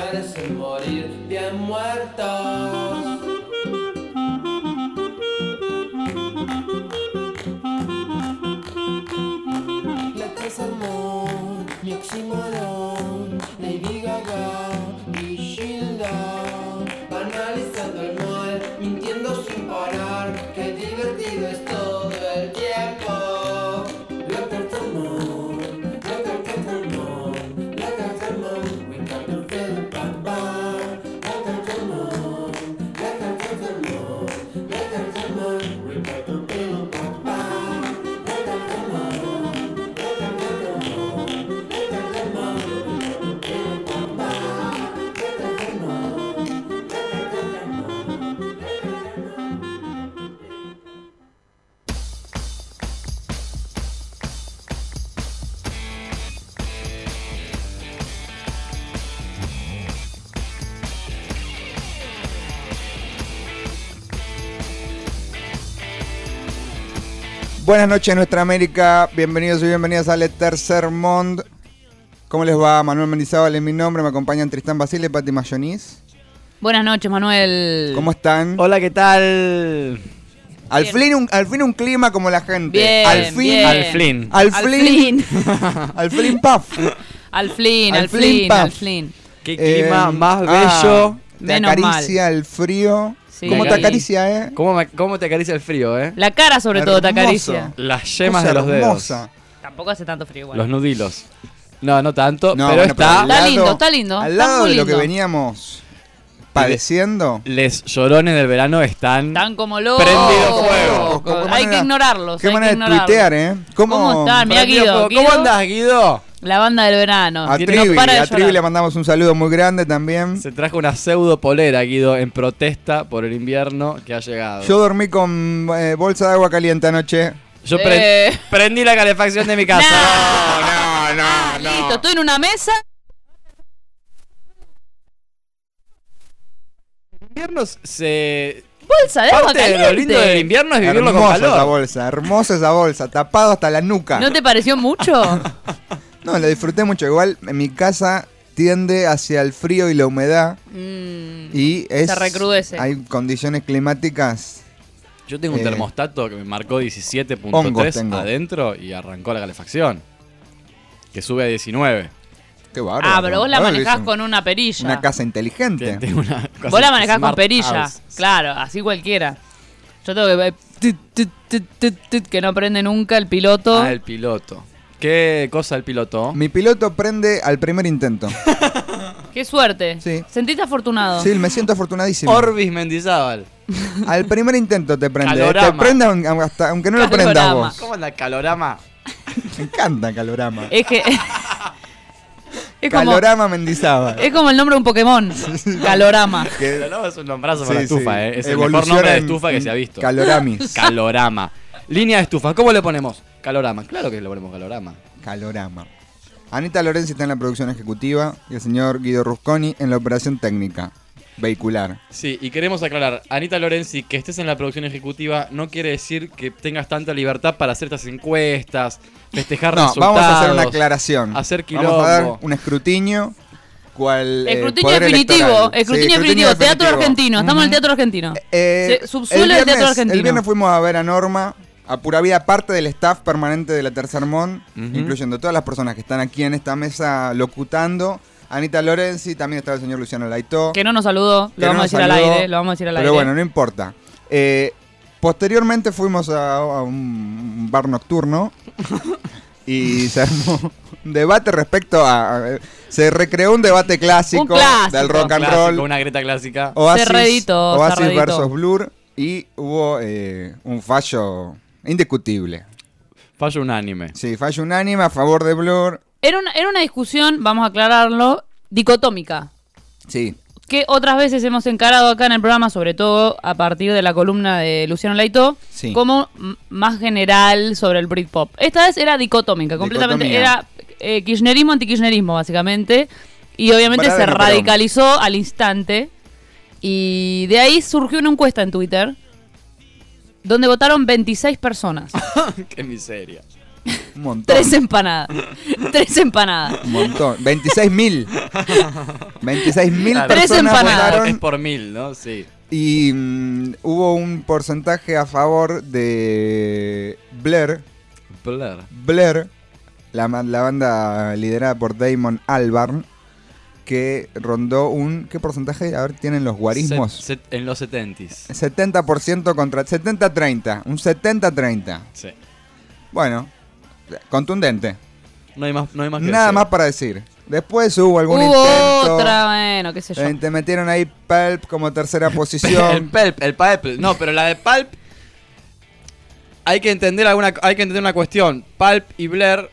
merecen morir bien muertos. Buenas noches, nuestra América. Bienvenidos y bienvenidas al Tercer Mond. ¿Cómo les va? Manuel Mendizábal es mi nombre. Me acompañan Tristán Basile Pati Mayonis. Buenas noches, Manuel. ¿Cómo están? Hola, ¿qué tal? Al fin, un, al fin un clima como la gente. Bien, al fin. bien. Al Flynn. Al Al fin. Al fin puff. Al Flynn, Al paf. al Flynn. Qué clima Eh, más ah, bello. te Menos acaricia el frío. Sí. ¿Cómo te acaricia, eh? ¿Cómo, me- cómo te acaricia el frío, eh? La cara sobre todo te Hermoso. acaricia. Las yemas Cosa de los dedos. hermosa. Tampoco hace tanto frío igual. Los nudilos. No, no tanto, No, pero bueno, está... al Está lindo, está lindo, Al está lado muy de lo que lindo. veníamos padeciendo. Les llorones del verano están... Están como locos. Prendido fuego. Hay manera- que ignorarlos. Qué hay manera que de ignorarlos. tuitear, ¿eh? ¿Cómo, ¿Cómo están? Mirá Guido. ¿Cómo Guido. andás, Guido? La banda del verano. A no Trivi, a le mandamos un saludo muy grande también. Se trajo una pseudo polera, Guido, en protesta por el invierno que ha llegado. Yo dormí con eh, bolsa de agua caliente anoche. Yo Eh. pre- prendí la calefacción de mi casa. No, no, Ah, Listo, estoy en una mesa. El invierno se... Bolsa de agua Parte de lo lindo del invierno es vivirlo con Hermosa esa calor. bolsa, hermosa esa bolsa, tapado hasta la nuca. ¿No te pareció mucho? No, la disfruté mucho. Igual en mi casa tiende hacia el frío y la humedad. Mm, Y es, Se recrudece. Hay condiciones climáticas. Yo tengo un Eh, termostato que me marcó hongos 17.3 tengo. adentro y arrancó la calefacción. Que sube a 19. Qué bárbaro. ah, pero vos la manejás con una perilla. Una casa inteligente. Tengo una cosa Vos la manejás con perilla. house. Claro, así cualquiera. Yo tengo que que no prende nunca el piloto. Ah, el piloto. ¿Qué cosa el piloto? Mi piloto prende al primer intento. Qué suerte. Sí. Sentiste afortunado. Sí, me siento afortunadísimo. Orbis Mendizábal. Al primer intento te prende. Calorama. Te prende hasta- aunque no lo prendas Calorama. vos. ¿Cómo anda calorama? Me encanta Calorama. Es que. es, como, Calorama Mendizábal. es como el nombre de un Pokémon. Calorama. Que- Calorama es un nombrazo sí, para la sí. estufa, ¿eh? Es el mejor nombre de estufa que se ha visto. Caloramis. Calorama. Línea de estufa. ¿Cómo le ponemos? Calorama. Claro que le ponemos calorama. Calorama. Anita Lorenzi está en la producción ejecutiva y el señor Guido Rusconi en la operación técnica vehicular. Sí, y queremos aclarar, Anita Lorenzi, que estés en la producción ejecutiva no quiere decir que tengas tanta libertad para hacer estas encuestas, festejar No, resultados. vamos a hacer una aclaración. hacer Vamos a dar quilombo. un escrutinio. Cual, eh, Escrutinio definitivo. Escrutinio Sí, definitivo. Teatro definitivo. argentino. Estamos en el teatro argentino. Eh, Se- subsuelo del teatro argentino. El viernes fuimos a ver a Norma, a Pura Vida, parte del staff permanente de la Tercer Mon, incluyendo todas las personas que están aquí en esta mesa locutando. Anita Lorenzi, también estaba el señor Luciano Laitó. Que no nos saludó. Lo no vamos a decir al aire. Lo vamos a decir al Pero aire. bueno, no importa. Eh, posteriormente fuimos a, a un bar nocturno y se armó un debate respecto a, a- Se recreó un debate clásico, Un clásico. del rock and Clásico, roll. Una greta clásica. Oasis, Se reeditó, se Oasis reeditó. versus Blur y hubo eh, un fallo indiscutible. Fallo unánime. Sí, fallo unánime a favor de Blur. Era una, era una discusión, vamos a aclararlo, dicotómica. Sí, Que otras veces hemos encarado acá en el programa, sobre todo a partir de la columna de Luciano Laito, Sí. como más general sobre el Britpop. Esta vez era dicotómica, completamente. Dicotomía. Era eh, kirchnerismo, antikirchnerismo, básicamente. Y obviamente se radicalizó al instante. Y de ahí surgió una encuesta en Twitter donde votaron 26 personas. Qué miseria. Un montón. Tres empanadas. Tres empanadas. Un montón. 26 mil. 26 mil Claro. Tres personas empanadas. Es votaron por mil, ¿no? Sí. y mm, hubo un porcentaje a favor de Blair. Blair. Blair, la, la banda liderada por Damon Albarn, que rondó un... ¿Qué porcentaje? A ver, tienen los guarismos. Set- set- en los 70s. 70% contra... 70-30. Un 70-30. Sí. Bueno, contundente. No hay más, no hay más que Nada decir. más para decir. Después hubo algún Hubo intento. otra, bueno, qué sé yo. Te metieron ahí Pulp como tercera El posición. Pulp, el Pulp. No, pero la de Pulp. Hay que entender alguna, hay que entender una cuestión. Pulp y Blair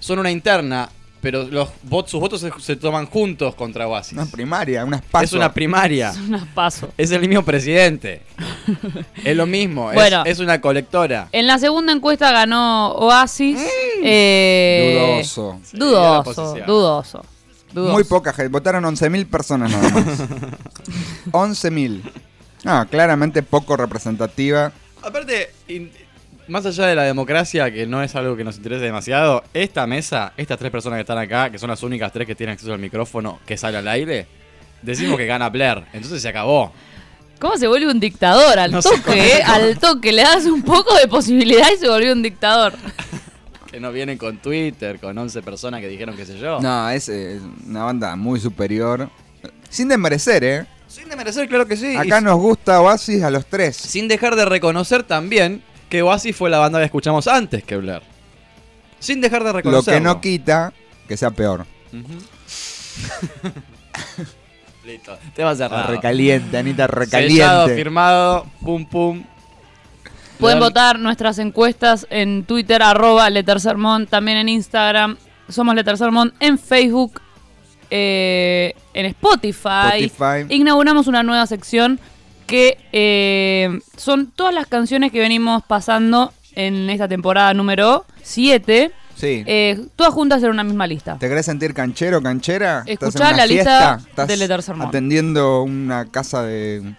son una interna, pero los votos, sus votos se, se toman juntos contra Oasis. una primaria, unas pasos. es una primaria. Unas paso. Es el mismo presidente. es lo mismo. es- Bueno. es, una colectora. En la segunda encuesta ganó Oasis. eh, Dudoso. Sí, Dudoso, dudoso. dudoso. Muy poca gente. Votaron 11.000 personas nada más. 11.000. No, claramente poco representativa. Aparte, in- más allá de la democracia, que no es algo que nos interese demasiado, esta mesa, estas tres personas que están acá, que son las únicas tres que tienen acceso al micrófono que sale al aire, decimos que gana Blair. Entonces se acabó. ¿Cómo se vuelve un dictador? Al No toque, ¿eh? Al toque. Le das un poco de posibilidad y se volvió un dictador. Que no vienen con Twitter, con 11 personas que dijeron qué sé yo. No, es una banda muy superior. Sin desmerecer, ¿eh? Sin demerecer, claro que sí. Acá Y nos gusta Oasis a los tres. Sin dejar de reconocer también que Oasis fue la banda que escuchamos antes que Blair. Sin dejar de Lo reconocerlo. que no quita que sea peor. Listo, te vas a cerrar. Recaliente, Anita, Sellado, recaliente. firmado, pum pum. Pueden votar nuestras encuestas en Twitter, arroba Letersermón, también en Instagram, somos Letersermón, en Facebook, eh, en Spotify. Spotify. Inauguramos una nueva sección que eh, son todas las canciones que venimos pasando en esta temporada número 7, Sí. eh, todas juntas en una misma lista. ¿Te querés sentir canchero, canchera? ¿Estás en Escuchá una la lista de Letter Sermón. atendiendo una casa de,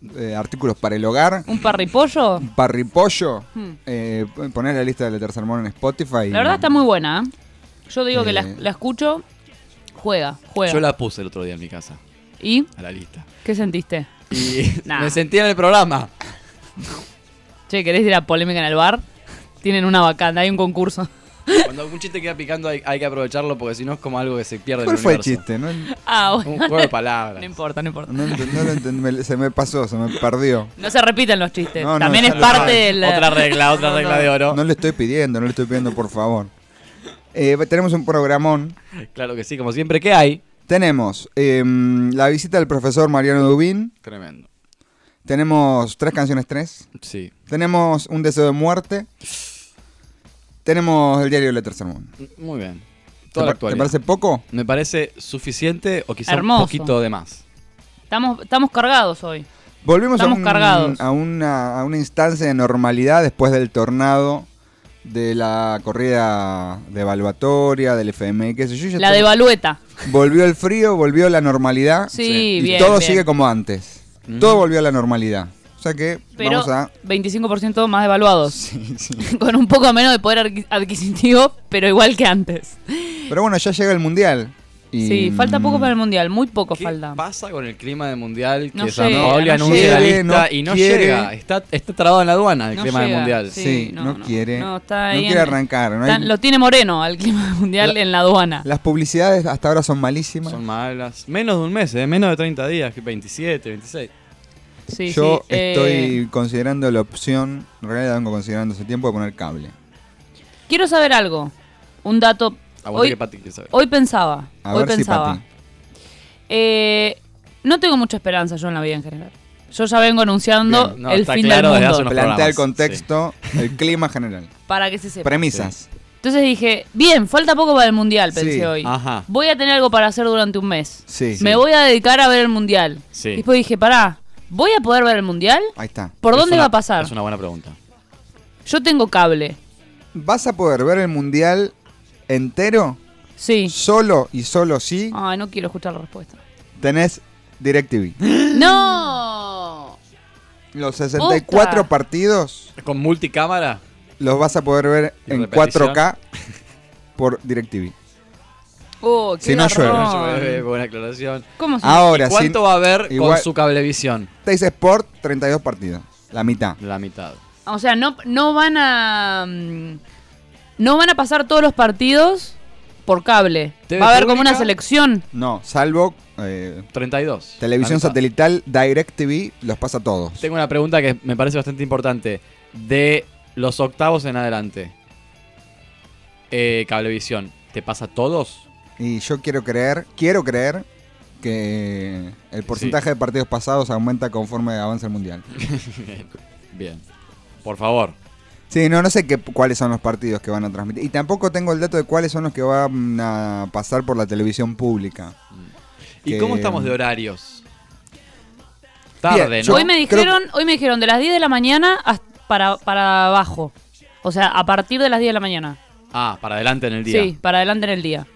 de artículos para el hogar? ¿Un parripollo? ¿Un parripollo? Hmm. Eh, poner la lista de Letter Sermón en Spotify. La verdad está muy buena. ¿eh? Yo digo que la, la escucho, juega, juega. Yo la puse el otro día en mi casa, ¿Y a la lista. qué sentiste? Y Nah. me sentí en el programa. Che, ¿querés ir a polémica en el bar? Tienen una vacante, hay un concurso. Cuando un chiste queda picando hay, hay que aprovecharlo porque si no es como algo que se pierde en ¿Cuál el fue el chiste? No, Ah, Un bueno. juego de palabras. No importa, no importa. no ent- no lo entendí, me- se me pasó, se me perdió. No se repiten los chistes. No, También es parte saben. del. Otra regla, otra No, regla no. de oro. No le estoy pidiendo, no le estoy pidiendo, por favor. Eh, tenemos un programón. Claro que sí, como siempre que hay. Tenemos em, la visita del profesor Mariano Dubín. Tremendo. Tenemos tres canciones tres. Sí. Tenemos un deseo de muerte. Tenemos el diario de Letter Sermón. Muy bien. ¿Te, Toda la par- te parece poco? Me parece suficiente o quizá Hermoso. un poquito de más. Estamos, estamos cargados hoy. Volvimos a, Estamos un- cargados. a una, a una instancia de normalidad después del tornado, de la corrida de evaluatoria, del FMI, qué sé yo. ya La está- de Balueta. Volvió el frío, volvió la normalidad. Sí, Sí. y bien. todo bien. sigue como antes. Todo volvió a la normalidad. O sea que Pero vamos a... 25% más devaluados. Sí, sí. Con un poco menos de poder adqui- adquisitivo, pero igual que antes. Pero bueno, ya llega el mundial. Y, Sí, falta poco para el mundial, muy poco ¿Qué falta. pasa con el clima del mundial? Que No San llega, Paoli no anuncia la lista No y no quiere. llega. Está, está trabado en la aduana el No clima del mundial. sí. Sí, no, no, no. quiere. No, No, está ahí quiere en- arrancar. no Está- hay- lo tiene Moreno al clima mundial en la aduana. Las publicidades hasta ahora son malísimas. Son malas. Menos de un mes, ¿eh? menos de 30 días, que 27, 26. Sí, Yo sí, eh, estoy considerando la opción, en realidad vengo considerando hace tiempo de poner cable. Quiero saber algo. Un dato. Aguante Hoy, que Pati quiere saber. hoy pensaba. A hoy ver si pensaba. Pati. Eh, no tengo mucha esperanza yo en la vida en general. Yo ya vengo anunciando no, el fin claro del mundo. Plantea el contexto, el clima general. Para que se sepa. Premisas. Entonces dije, bien, falta poco para el mundial, pensé Sí. hoy. Ajá. Voy a tener algo para hacer durante un mes. Sí. Me voy a dedicar a ver el mundial. Sí. Y después dije, pará, ¿voy a poder ver el mundial? Ahí está. ¿Por Es dónde una- va a pasar? Es una buena pregunta. Yo tengo cable. ¿Vas a poder ver el mundial entero? Sí. Solo y solo si Ay, no quiero escuchar la respuesta. tenés DirecTV. ¡No! Los 64 Posta. partidos Con multicámara. los vas a poder ver ¿Y en repetición? 4K por DirecTV. Oh, qué Si no llueve. Eh, Buena aclaración. ¿Cómo se Ahora, ¿Y ¿Cuánto sí, va a haber con igual- su cablevisión? Teis Sport, 32 partidos. La mitad. La mitad. O sea, no, no van a. mm, No van a pasar todos los partidos por cable. ¿TV Va a haber como una selección. No, salvo eh, 32. televisión satelital, DirecTV, los pasa todos. Tengo una pregunta que me parece bastante importante. De los octavos en adelante, eh, Cablevisión, ¿te pasa todos? Y yo quiero creer, quiero creer que el porcentaje de partidos pasados aumenta conforme avanza el mundial. Bien. Por favor. Sí, no, no sé qué, cuáles son los partidos que van a transmitir. Y tampoco tengo el dato de cuáles son los que van a pasar por la televisión pública. ¿Y Que- cómo estamos de horarios? Tarde, Bien, ¿no? hoy me creo dijeron, hoy me dijeron de las 10 de la mañana hasta para, para abajo. O sea, a partir de las 10 de la mañana. Ah, para adelante en el día. Sí, para adelante en el día.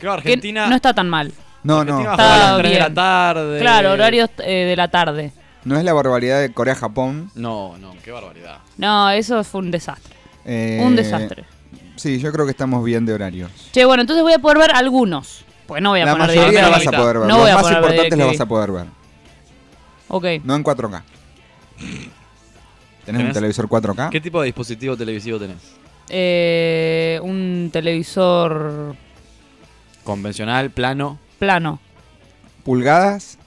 Claro, Que Argentina. no está tan mal. No, no. Está a las 3 de la tarde. Claro, horarios eh, de la tarde. No es la barbaridad de Corea-Japón. No, no, qué barbaridad. No, eso fue un desastre. Eh, Un desastre. Sí, yo creo que estamos bien de horarios. Che, bueno, entonces voy a poder ver algunos. Pues no voy a La poner mayoría la vas a poder ver. No voy los a más importantes los vas a poder ver. Ok. No en 4K. ¿Tenés un ¿Tenés? televisor 4K? ¿Qué tipo de dispositivo televisivo tenés? Eh, un televisor Convencional, plano, plano. ¿Pulgadas?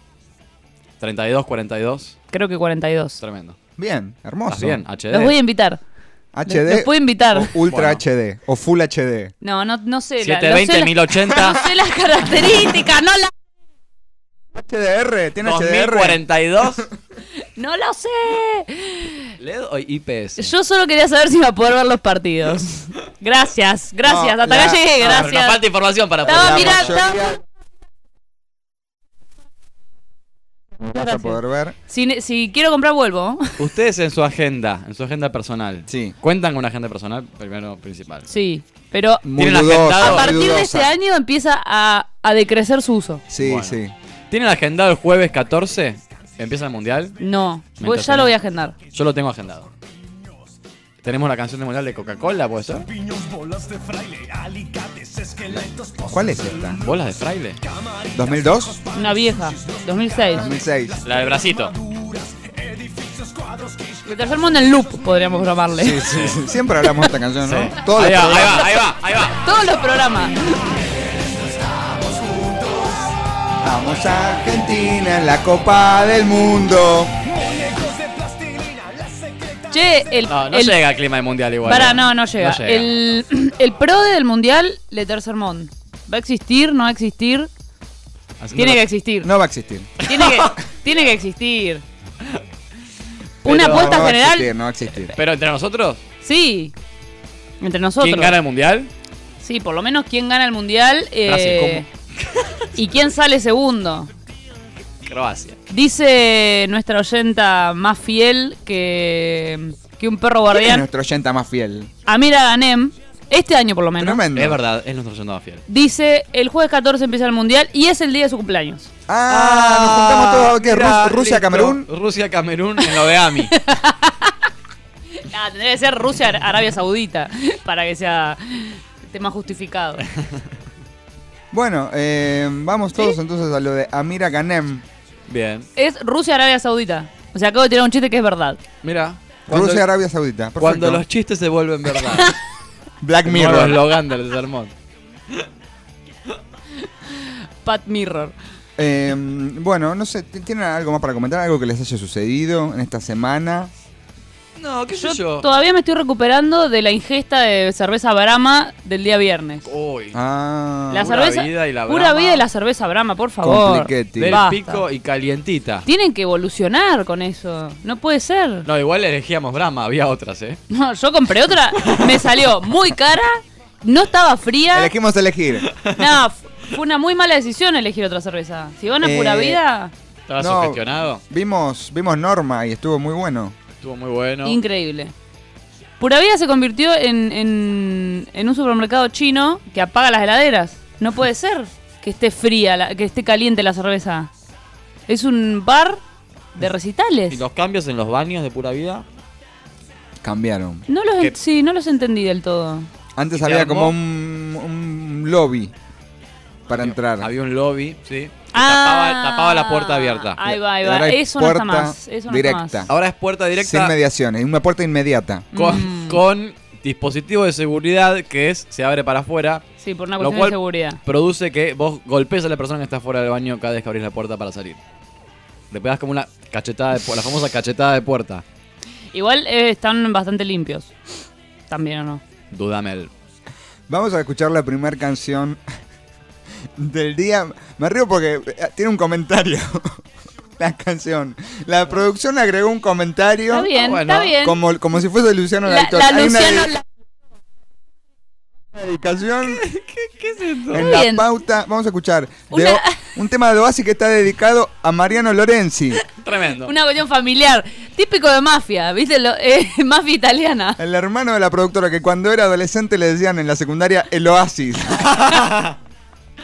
32, 42. Creo que 42. Tremendo. Bien, hermoso. ¿Estás bien? HD. Los voy a invitar. HD. Los puedo invitar. o Ultra Bueno. HD. O Full HD. No, no, no sé. la- no 720, sé la- 1080, No sé las características, no, la- HDR. ¿Tiene HDR? 2042. no lo sé. ¿LED o IPS? Yo solo quería saber si iba a poder ver los partidos. Gracias, gracias. No, Hasta la- acá llegué, No, pero Nos gracias. falta información para Estaba poder. La mirando- mayoría vas a poder ver. Si, quiero comprar, vuelvo. Ustedes en su agenda, en su agenda personal. Sí. ¿Cuentan con una agenda personal? Primero, principal. Sí, pero a muy partir de este año empieza a, a decrecer su uso. Sí, Bueno. sí. ¿Tienen agendado el jueves 14? ¿Empieza el mundial? No, pues ya lo voy a agendar. Yo lo tengo agendado. Tenemos la canción del mundial de Coca-Cola, ¿puede ser? ¿Cuál es esta? ¿Bolas de fraile? ¿2002? Una vieja, 2006. 2006. La del bracito. El tercer mundo en loop, podríamos llamarle. Sí, sí, sí. Siempre hablamos de esta canción, ¿no? Sí. Todos ahí, los va, ahí programas. va, ahí va, ahí va. Todos los programas. Vamos a Argentina en la Copa del Mundo. Che, el. No, no el- llega al clima del mundial igual. Pará, ¿eh? no, no llega. llega. El, el pro del mundial, Le Tercermont. ¿Va a existir? ¿No va a existir? Tiene que existir. No va a existir. Tiene, que, tiene que existir. Una apuesta no va a general. existir, no va a existir. Pero entre nosotros, Sí. Entre nosotros. ¿quién gana el mundial? Sí, por lo menos quién gana el mundial. eh, Brasil, y quién sale segundo. Croacia. Dice nuestra oyenta más fiel que, que un perro ¿Quién es guardián. nuestro oyenta más fiel? Amira Ganem, este año por lo menos. Tremendo. Es verdad, es nuestro llamado fiel. Dice, el jueves 14 empieza el mundial y es el día de su cumpleaños. Ah, nos juntamos todos. ¿Qué? Rus- Rusia, listo. Camerún. Rusia, Camerún en lo de AMI. Ah, tendría que ser Rusia, Arabia Saudita, para que sea más justificado. Bueno, eh, vamos todos entonces a lo de Amira Ganem. Bien. Es Rusia, Arabia Saudita. O sea, acabo de tirar un chiste que es verdad. Mira. Cuando, Rusia, Arabia Saudita. Perfecto. cuando los chistes se vuelven verdad. Black Mirror. eslogan del sermón. Pat Mirror. Eh, bueno, no sé, ¿t- ¿tienen algo más para comentar? ¿Algo que les haya sucedido en esta semana? No, qué sé Yo, yo. todavía me estoy recuperando de la ingesta de cerveza Brahma del día viernes. Uy. Ah, La Pura cerveza, vida y la pura Brahma. vida y la cerveza Brahma, por favor. Del Basta. pico y calientita. Tienen que evolucionar con eso. No puede ser. No, igual elegíamos Brahma, había otras, ¿eh? No, yo compré otra, me salió muy cara, no estaba fría. Elegimos elegir. No, fue una muy mala decisión elegir otra cerveza. Si van a Eh, pura vida, Estaba No. sugestionado. Vimos, vimos Norma y estuvo muy bueno. Estuvo muy bueno. increíble. Pura vida se convirtió en, en, en un supermercado chino que apaga las heladeras. No puede ser que esté fría, la- que esté caliente la cerveza. Es un bar de recitales. ¿Y los cambios en los baños de pura vida? Cambiaron. No los, sí, no los entendí del todo. Antes ¿Y qué había como un, un lobby para entrar. Había un lobby, sí. Ah, tapaba, tapaba la puerta abierta. Ahí va, ahí va. ahora hay Eso no está puerta más. Eso no directa. está más. Ahora es puerta Sin directa mediaciones, una puerta inmediata. con, Mm. con dispositivo de seguridad que es se abre para afuera. Sí, por una Lo cuestión cual- de seguridad. Produce que vos golpees a la persona que está fuera del baño cada vez que abrís la puerta para salir. Le pegas como una cachetada de la famosa cachetada de puerta. Igual eh, están bastante limpios. También o no. Dudamel. Vamos a escuchar la primera canción del día. Me río porque eh, tiene un comentario. la canción. La producción agregó un comentario. Está bien, bueno. está bien. Como, como si fuese Luciano La, la una Luciano la- dedicación ¿Qué es esto? en la bien. pauta. Vamos a escuchar Una- un tema de Oasis que está dedicado a Mariano Lorenzi, Tremendo. Una cuestión familiar. Típico de mafia, ¿viste? Lo- eh, mafia italiana. el hermano de la productora que cuando era adolescente le decían en la secundaria el Oasis.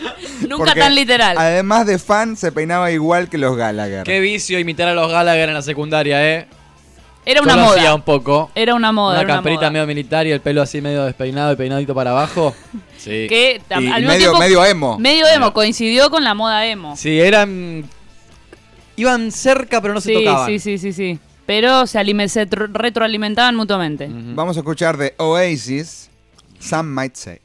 Nunca Porque tan literal. Además de fan, se peinaba igual que los Gallagher. Qué vicio imitar a los Gallagher en la secundaria, ¿eh? Era Yo una hacía moda. un poco. Era una moda. una era una camperita moda. medio militar y el pelo así medio despeinado y peinadito para abajo. Sí. Que Y al mismo medio- tiempo- medio emo. Medio emo, coincidió con la moda emo. Sí, eran. Iban cerca, pero no se tocaban. sí, sí, sí, sí. Pero se, alime- se tr- retroalimentaban mutuamente. Vamos a escuchar de Oasis, Some Might Say.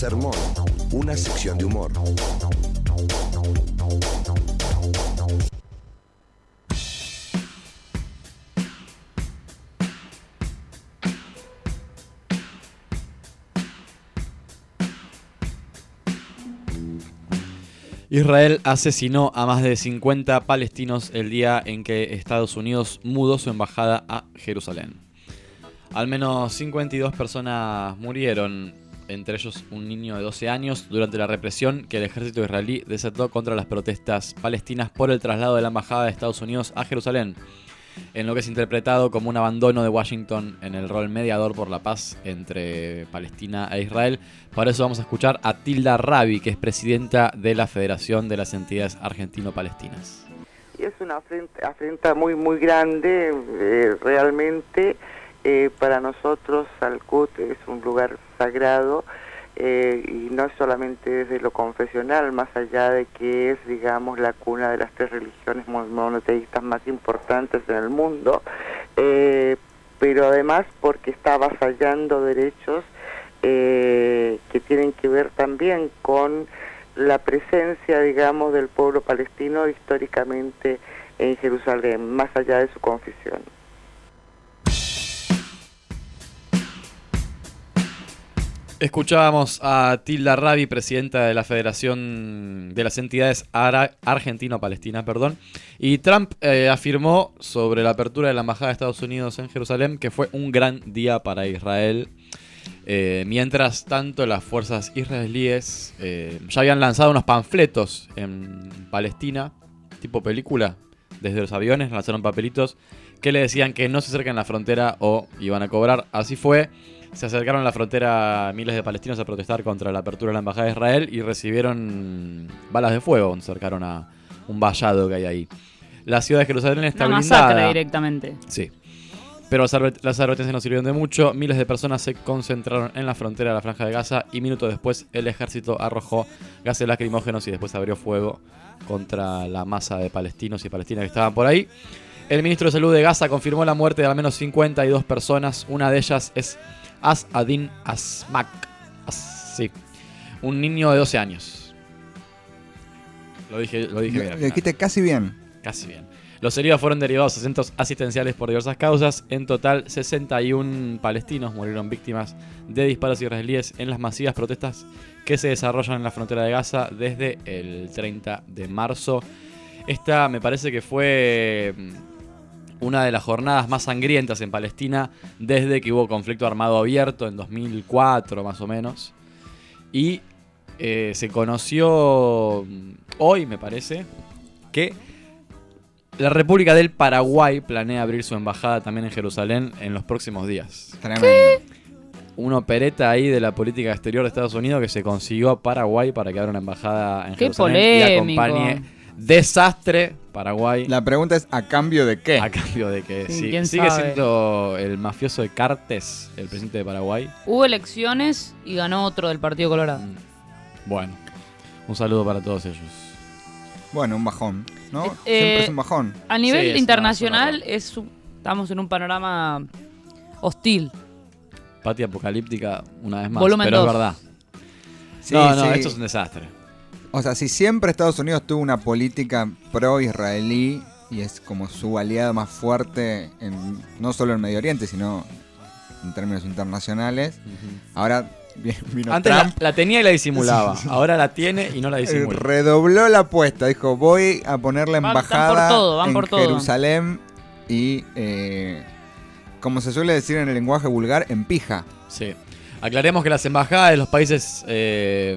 Mon, una sección de humor. Israel asesinó a más de 50 palestinos el día en que Estados Unidos mudó su embajada a Jerusalén. Al menos 52 personas murieron, entre ellos un niño de 12 años, durante la represión que el ejército israelí desató contra las protestas palestinas por el traslado de la embajada de Estados Unidos a Jerusalén, en lo que es interpretado como un abandono de Washington en el rol mediador por la paz entre Palestina e Israel. Para eso vamos a escuchar a Tilda Rabi, que es presidenta de la Federación de las Entidades Argentino-Palestinas. Es una afrenta, afrenta muy, muy grande, eh, realmente. Eh, para nosotros, Salcut es un lugar sagrado eh, y no es solamente desde lo confesional, más allá de que es, digamos, la cuna de las tres religiones mon- monoteístas más importantes en el mundo, eh, pero además porque está avasallando derechos que tienen que ver también con la presencia, digamos, del pueblo palestino históricamente en Jerusalén, más allá de su confesión. Escuchábamos a Tilda Rabi, presidenta de la Federación de las Entidades Argentino-Palestinas, perdón. Y Trump eh, afirmó sobre la apertura de la Embajada de Estados Unidos en Jerusalén que fue un gran día para Israel. Eh, mientras tanto, las fuerzas israelíes eh, ya habían lanzado unos panfletos en Palestina, tipo película, desde los aviones, lanzaron papelitos que le decían que no se acerquen a la frontera o iban a cobrar. Así fue. Se acercaron a la frontera miles de palestinos a protestar contra la apertura de la embajada de Israel y recibieron balas de fuego. Se acercaron a un vallado que hay ahí. La ciudad de Jerusalén está Una blindada. masacre directamente. Sí. Pero las advertencias no sirvieron de mucho. Miles de personas se concentraron en la frontera de la Franja de Gaza y minutos después el ejército arrojó gases lacrimógenos y después abrió fuego contra la masa de palestinos y palestinas que estaban por ahí. El ministro de Salud de Gaza confirmó la muerte de al menos 52 personas. Una de ellas es As-Adin Asmak. As- sí. Un niño de 12 años. Lo dije, lo dije bien. final. dijiste casi bien. Casi bien. Los heridos fueron derivados a centros asistenciales por diversas causas. En total, 61 palestinos murieron víctimas de disparos israelíes en las masivas protestas que se desarrollan en la frontera de Gaza desde el 30 de marzo. Esta me parece que fue mm, una de las jornadas más sangrientas en Palestina desde que hubo conflicto armado abierto en 2004 más o menos. Y eh, se conoció mm, hoy, me parece, que la República del Paraguay planea abrir su embajada también en Jerusalén en los próximos días. Tremendo. Una opereta ahí de la política exterior de Estados Unidos que se consiguió a Paraguay para que abra una embajada en Qué Jerusalén y acompañe desastre Paraguay La pregunta es, ¿a cambio de qué? a cambio de que Sí, quién sigue sabe. siendo el mafioso de Cartes, el presidente de Paraguay. Hubo elecciones y ganó otro del Partido Colorado. Mm. Bueno, un saludo para todos ellos. Bueno, un bajón, ¿no? Eh, Siempre es un bajón. A Sí, nivel internacional es una- es un- estamos en un panorama hostil. Pati apocalíptica una vez más, Volumen pero dos. es verdad. Sí, no, no, sí. esto es un desastre. O sea, si siempre Estados Unidos tuvo una política pro-israelí y es como su aliado más fuerte, en, no solo en Medio Oriente, sino en términos internacionales, ahora vi- vino Antes la, Trump, la tenía y la disimulaba. Ahora la tiene y no la eh, disimula. redobló la apuesta, dijo, voy a poner la Van- van por embajada todo, van en por todo. Jerusalén y, eh, como se suele decir en el lenguaje vulgar, en pija. Sí. Aclaremos que las embajadas de los países eh,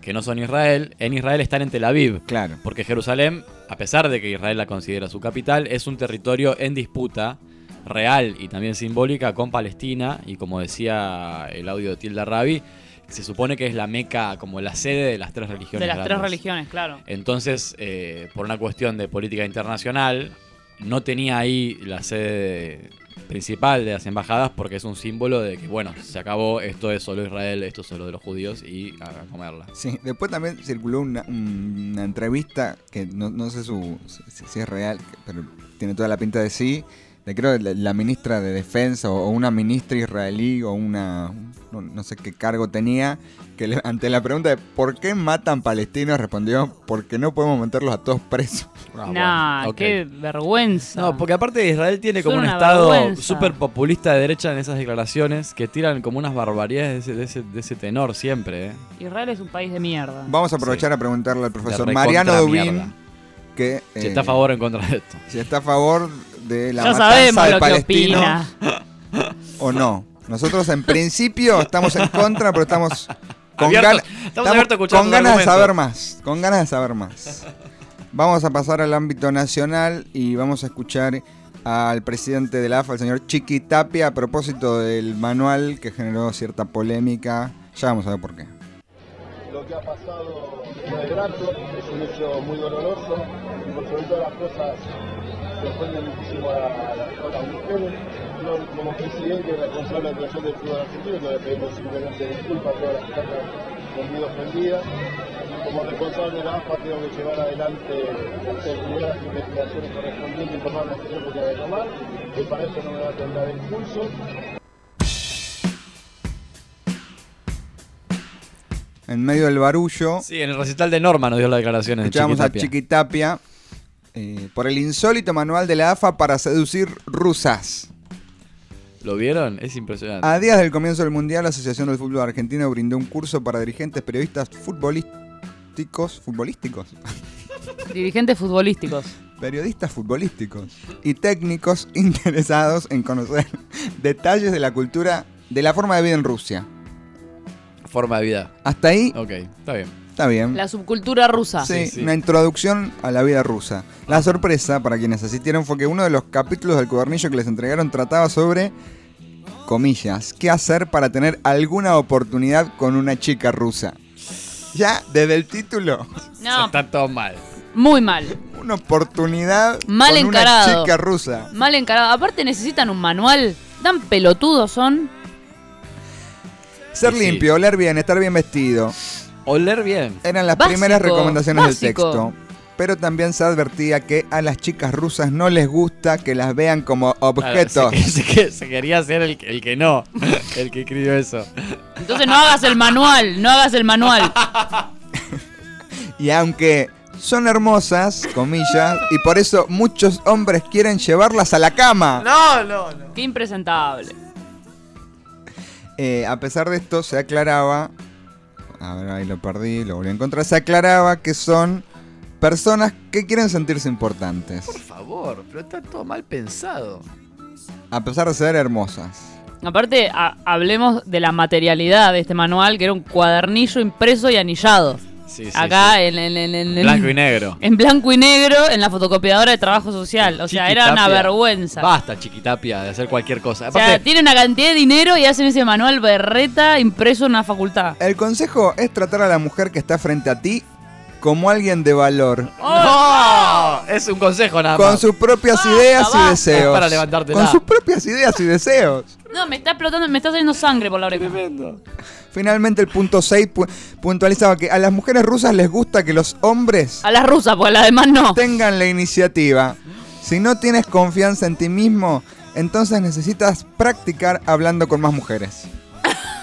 que no son Israel, en Israel están en Tel Aviv. Claro. Porque Jerusalén, a pesar de que Israel la considera su capital, es un territorio en disputa real y también simbólica con Palestina. Y como decía el audio de Tilda Rabi, se supone que es la meca, como la sede de las tres religiones. De las tres religiones, claro. Entonces, eh, por una cuestión de política internacional, no tenía ahí la sede principal de las embajadas porque es un símbolo de que, bueno, se acabó, esto es solo Israel, esto es solo de los judíos y a comerla. Sí, después también circuló una, un- una entrevista que no, no sé su, si es real, pero tiene toda la pinta de sí, de creo la, la ministra de defensa o, una ministra israelí o una no, no sé qué cargo tenía que le- ante la pregunta de ¿por qué matan palestinos? respondió porque no podemos meterlos a todos presos. Ah, nah, bueno, qué vergüenza. No, porque aparte Israel tiene como un estado súper populista de derecha en esas declaraciones que tiran como unas barbaridades de ese, de ese, de ese tenor siempre, ¿eh? Israel es un país de mierda. Vamos a aprovechar a preguntarle al profesor Mariano Dubín que Si está a favor o en contra de esto. si está a favor de la ya matanza sabemos de lo que palestinos o no. Nosotros en principio estamos en contra, pero estamos con, estamos con ganas de saber más. Con ganas de saber más. Vamos a pasar al ámbito nacional y vamos a escuchar al presidente de la AFA, el señor Chiqui Tapia, a propósito del manual que generó cierta polémica. Ya vamos a ver por qué. lo que ha pasado no es grato, es un hecho muy doloroso y por sobre todas las cosas ofende muchísimo a, a- a las mujeres. Yo como presidente y responsable de la Asociación del Fútbol Argentino le pedimos simplemente disculpas a todas las sentido ofendidas. Y como responsable de la AFA tengo que llevar adelante las las investigaciones correspondientes y tomar las decisiones que tenga que tomar, que para eso no me va a temblar el pulso. En medio del barullo, Sí, en el recital de Norma nos dio la declaración en escuchamos a Chiquitapia. Chiqui Tapia eh, por el insólito manual de la AFA para seducir rusas. ¿Lo vieron? Es impresionante. A días del comienzo del Mundial, la Asociación del Fútbol Argentino brindó un curso para dirigentes periodistas futbolísticos, futbolísticos, Dirigentes futbolísticos. periodistas futbolísticos y técnicos interesados en conocer detalles de la cultura, de la forma de vida en Rusia. Forma de vida. Hasta ahí Ok, está bien. Está bien. La subcultura rusa. Sí, Sí, sí. una introducción a la vida rusa. La sorpresa para quienes asistieron fue que uno de los capítulos del cuadernillo que les entregaron trataba sobre, comillas, qué hacer para tener alguna oportunidad con una chica rusa. Ya, desde el título, No, Está todo mal. muy mal. una oportunidad Mal con encarado. una chica rusa. Mal encarado. Aparte necesitan un manual. Tan pelotudos son. Ser Sí, sí. limpio, oler bien, estar bien vestido. Oler bien. Eran las Básico, primeras recomendaciones del texto. Pero también se advertía que a las chicas rusas no les gusta que las vean como objetos. Claro, se, se- que- se quería ser el, el que no, el que escribió eso. Entonces no hagas el manual. No hagas el manual. Y aunque son hermosas, comillas, y por eso muchos hombres quieren llevarlas a la cama. No, no, no. Qué impresentable. Eh, a pesar de esto, se aclaraba. A ver, ahí lo perdí, lo volví a encontrar. Se aclaraba que son personas que quieren sentirse importantes. Por favor, pero está todo mal pensado. A pesar de ser hermosas. Aparte, ha- hablemos de la materialidad de este manual, que era un cuadernillo impreso y anillado. Sí, sí, Acá sí. En, en- en- en- Blanco y negro. En blanco y negro en la fotocopiadora de trabajo social. O sea, era una vergüenza. Basta, chiquitapia, de hacer cualquier cosa. O sea, tienen una cantidad de dinero y hacen ese manual berreta impreso en una facultad. El consejo es tratar a la mujer que está frente a ti como alguien de valor. ¡No! Es un consejo nada Con sus propias ideas y deseos. Es para levantártela. Con sus propias ideas y deseos. No, me está explotando, me está saliendo sangre por la oreja. Finalmente el punto 6 pu- puntualizaba que a las mujeres rusas les gusta que los hombres A las rusas, porque a las demás no. tengan la iniciativa. Si no tienes confianza en ti mismo, entonces necesitas practicar hablando con más mujeres.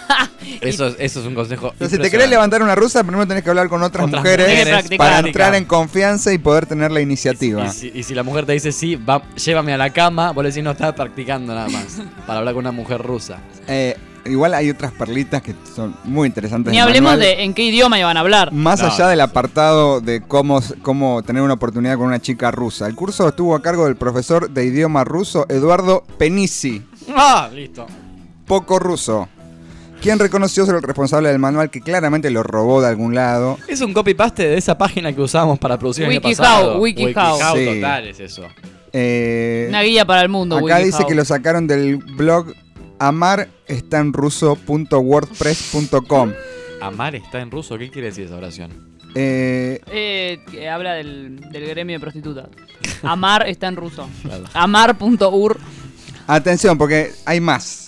Eso, es- eso es un consejo. O sea, si te querés levantar una rusa, primero tenés que hablar con otras, Otras mujeres, para entrar en confianza y poder tener la iniciativa. Y si, y si la mujer te dice sí, va, llévame a la cama, vos le decís no estás practicando nada más. Para hablar con una mujer rusa. Eh, igual hay otras perlitas que son muy interesantes. Ni hablemos manual. de en qué idioma iban a hablar. Más No, allá del apartado de cómo, cómo tener una oportunidad con una chica rusa. El curso estuvo a cargo del profesor de idioma ruso Eduardo Penisi, ¡Ah! Listo. poco ruso, quien reconoció ser el responsable del manual que claramente lo robó de algún lado. Es un copy-paste de esa página que usábamos para producir el año pasado. WikiHow. Sí. total es eso. Eh, Una guía para el mundo. acá dice que lo sacaron del blog amarestaenruso.wordpress.com. Amar está en ruso, ¿qué quiere decir esa oración? Eh, Eh, que habla del, del gremio de prostitutas. Amar está en ruso. Amar.ur. atención, porque hay más.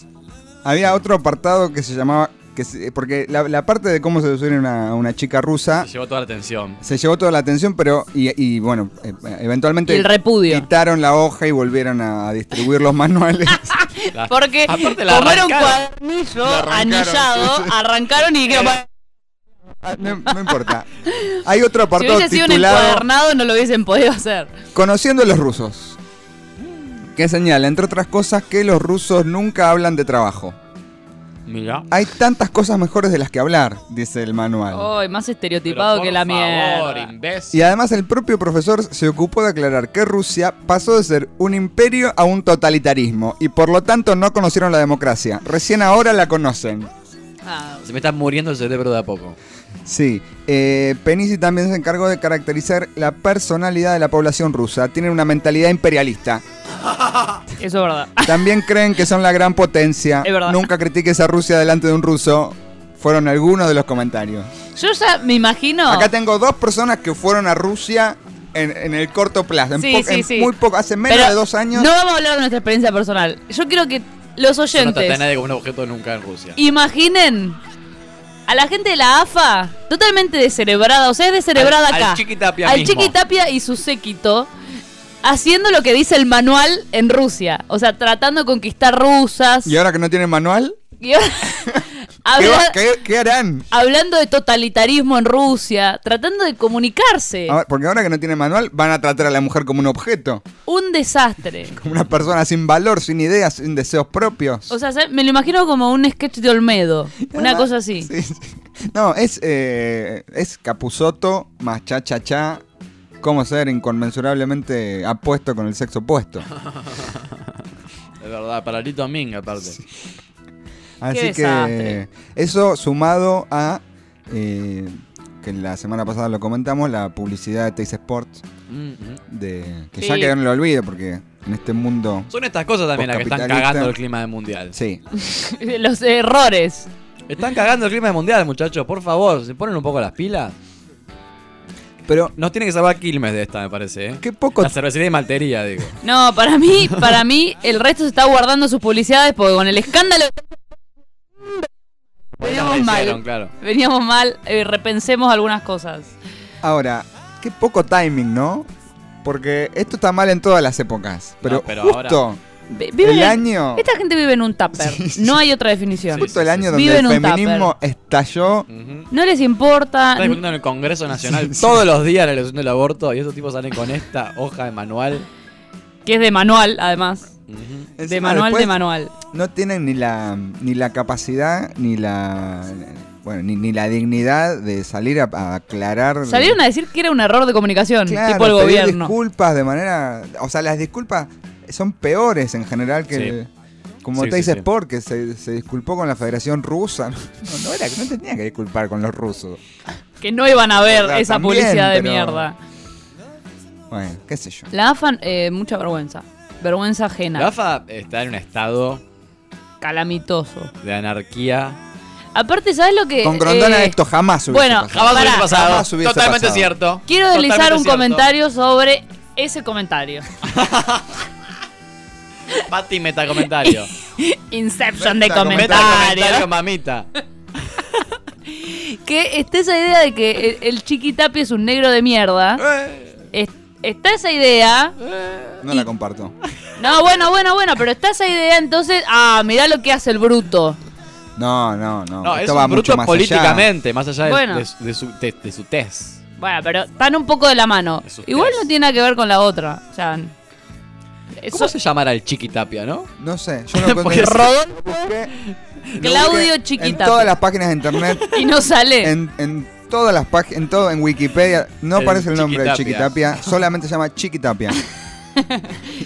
Había otro apartado que se llamaba que se- porque la, la parte de cómo seducir a una, una chica rusa Se llevó toda la atención. se llevó toda la atención, pero y, y, bueno, eh, eventualmente el repudio. quitaron la hoja y volvieron a distribuir los manuales. La- Porque aparte la como era un cuadernillo anillado, sí, sí. arrancaron y dijeron, "Bueno, Ah, no, no importa. Hay otro si apartado hubiese sido un titulado encuadernado no lo hubiesen podido hacer. Conociendo a los rusos. Que señala, entre otras cosas, que los rusos nunca hablan de trabajo. Mira. Hay tantas cosas mejores de las que hablar, dice el manual. Ay, más estereotipado que la Por mierda. imbécil. Y además el propio profesor se ocupó de aclarar que Rusia pasó de ser un imperio a un totalitarismo y por lo tanto no conocieron la democracia. Recién ahora la conocen. Ah, Se me está muriendo el cerebro de a poco. Sí, eh, Penisi también se encargó de caracterizar la personalidad de la población rusa. Tienen una mentalidad imperialista. eso es verdad. También creen que son la gran potencia. Es verdad. Nunca critiques a Rusia delante de un ruso. Fueron algunos de los comentarios. Yo ya me imagino. Acá tengo dos personas que fueron a Rusia en, en el corto plazo. En, Sí, po- sí, en sí. muy poco, hace menos Pero de dos años. No vamos a hablar de nuestra experiencia personal. Yo quiero que los Yo no traté a oyentes nadie como un objeto nunca en Rusia. imaginen a la gente de la AFA totalmente descerebrada. O sea, es descerebrada Al- al acá. Al mismo. Chiqui Tapia y su séquito. Haciendo lo que dice el manual en Rusia. O sea, tratando de conquistar rusas. Y ahora que no tienen manual, Y ahora- ¿qué, habla- qué- qué harán? hablando de totalitarismo en Rusia, tratando de comunicarse. Ahora- porque ahora que no tienen manual, van a tratar a la mujer como un objeto. Un desastre. Como una persona sin valor, sin ideas, sin deseos propios. O sea, ¿sabes? me lo imagino como un sketch de Olmedo. Una cosa así. Sí, sí. No, es, eh, es Capuzoto más cha cha cha. Cómo ser inconmensurablemente apuesto con el sexo opuesto. Es verdad, para Lito Ming aparte. Así que eso sumado a eh, que la semana pasada lo comentamos, la publicidad de Teis Sports, Mm, mm. de, que Sí. ya que no lo olvido porque en este mundo... Son estas cosas también las que están cagando el clima del mundial. Sí, Los errores. Están cagando el clima del mundial, muchachos. Por favor, se ponen un poco las pilas. pero Nos tiene que salvar Quilmes de esta, me parece, ¿eh? qué poco... La cervecería y maltería, digo. No, para mí, para mí, el resto se está guardando sus publicidades porque con el escándalo. Veníamos mal. hicieron, claro. Veníamos mal, eh, repensemos algunas cosas. Ahora, qué poco timing, ¿no? Porque esto está mal en todas las épocas. Pero, No, pero justo viven el en- año... Esta gente vive en un tupper. Sí, sí. No hay otra definición. Sí, Justo el año donde el feminismo estalló. No les importa. Está discutiendo en el Congreso Nacional Sí, sí. todos los días la elección del aborto y estos tipos salen con esta hoja de manual. Que es de manual, además. De Encima, manual, después de manual. No tienen ni la, ni la capacidad, ni la. Bueno, ni, ni la dignidad de salir a, a aclarar. Salieron a decir que era un error de comunicación, Claro, tipo el gobierno. disculpas de manera. O sea, las disculpas son peores en general que. Sí. el- como Sí, Teis sí, sí. Sport, que se, se disculpó con la Federación Rusa. No, no, era, no tenía que disculpar con los rusos. Que no iban a ver O sea, esa también, publicidad de pero- mierda. Bueno, qué sé yo. La AFA, eh, mucha vergüenza. Vergüenza ajena. La AFA está en un estado Calamitoso. de anarquía. Aparte, ¿sabes lo que...? Con Grondona eh, esto jamás hubiese bueno, pasado. Jamás hubiese pasado. Jamás hubiese Totalmente pasado. cierto. Quiero deslizar Totalmente un cierto. comentario sobre ese comentario. Pati meta comentario. Inception de Meta Meta comentario. comentario, mamita. Que está esa idea de que el, el Chiquitapi es un negro de mierda. Es- está esa idea. No la comparto. No, bueno, bueno, bueno, pero está esa idea, entonces. Ah, mirá lo que hace el bruto. No, no, no. No, es Esto va un mucho bruto más políticamente, más allá de, Bueno. de su- de su, de, de su test. Bueno, pero están un poco de la mano. Igual no tiene nada que ver con la otra. O sea. ¿Cómo eso- se llamará el Chiquitapia, no? allá. No sé, yo no Porque Rodolfo Claudio Chiquitapia. En todas las páginas de internet, y no sale. en, en todas las páginas, en todo, en Wikipedia, no El aparece el nombre de Chiquitapia. Solamente se llama Chiquitapia.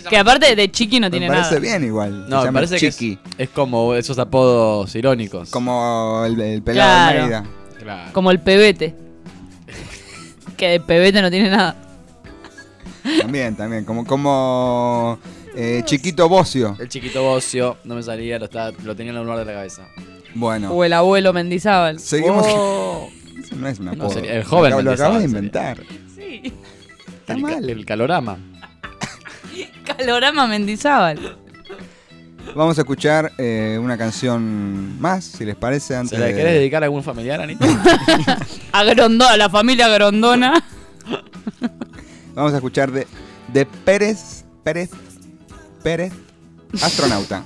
Que aparte de Chiqui no Me tiene parece nada. bien igual. No, me parece que es, Chiqui. es como esos apodos irónicos. Como el, el pelado Claro. de Mérida. Claro. Como el pebete. que de pebete no tiene nada. También, también. Como, como eh, Chiquito Bocio. El chiquito bocio, no me salía, lo, estaba, lo tenía en el lugar de la cabeza. Bueno, O el abuelo Mendizábal. seguimos. Oh. Eso no es un No, sería el joven Lo, lo acabas de sería. inventar. Sí. Está el, mal. el calorama. Calorama Mendizábal. Vamos a escuchar eh, una canción más, si les parece, antes ¿Se la de- querés dedicar a algún familiar, Anita? A Grondona, la familia Grondona. Vamos a escuchar de, de Pérez, Pérez, Pérez, astronauta.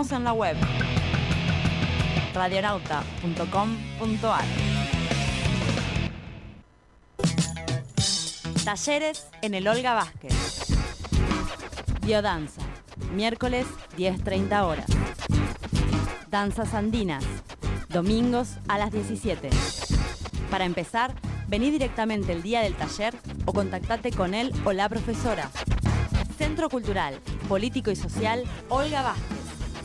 En la web radionauta.com.ar. Talleres en el Olga Vázquez. Biodanza, miércoles 10.30 horas. Danzas andinas, domingos a las 17. Para empezar, vení directamente el día del taller o contactate con él o la profesora. Centro Cultural, Político y Social Olga Vázquez,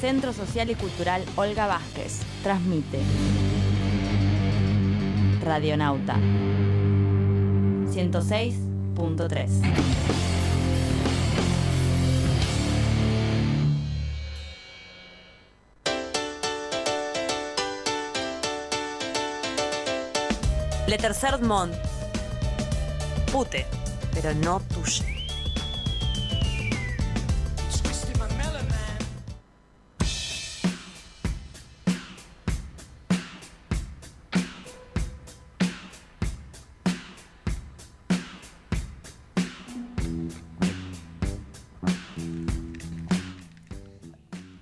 Centro Social y Cultural Olga Vázquez, transmite Radionauta 106.3. Le Tercer Monde. Pute, pero no tuya.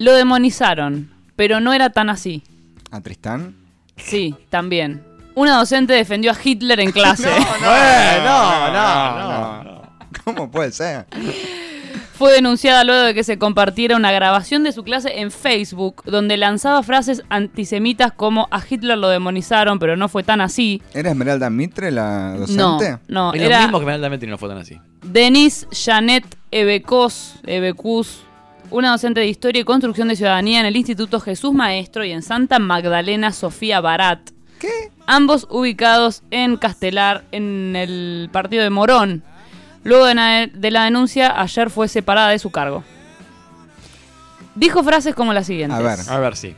Lo demonizaron, pero no era tan así. ¿A Tristán? Sí, también. Una docente defendió a Hitler en clase. Eh, no, no, no. ¿Cómo puede ser? Fue denunciada luego de que se compartiera una grabación de su clase en Facebook, donde lanzaba frases antisemitas como a Hitler lo demonizaron, pero no fue tan así. ¿Era Esmeralda Mitre la No, docente? no, Es lo era mismo que realmente no fue tan así. Denise Janet Ebecos, Ebecus, una docente de Historia y Construcción de Ciudadanía en el Instituto Jesús Maestro y en Santa Magdalena Sofía Barat. ¿Qué? Ambos ubicados en Castelar, en el partido de Morón. Luego de, la denuncia, ayer fue separada de su cargo. Dijo frases como las siguientes. A ver. A ver, sí.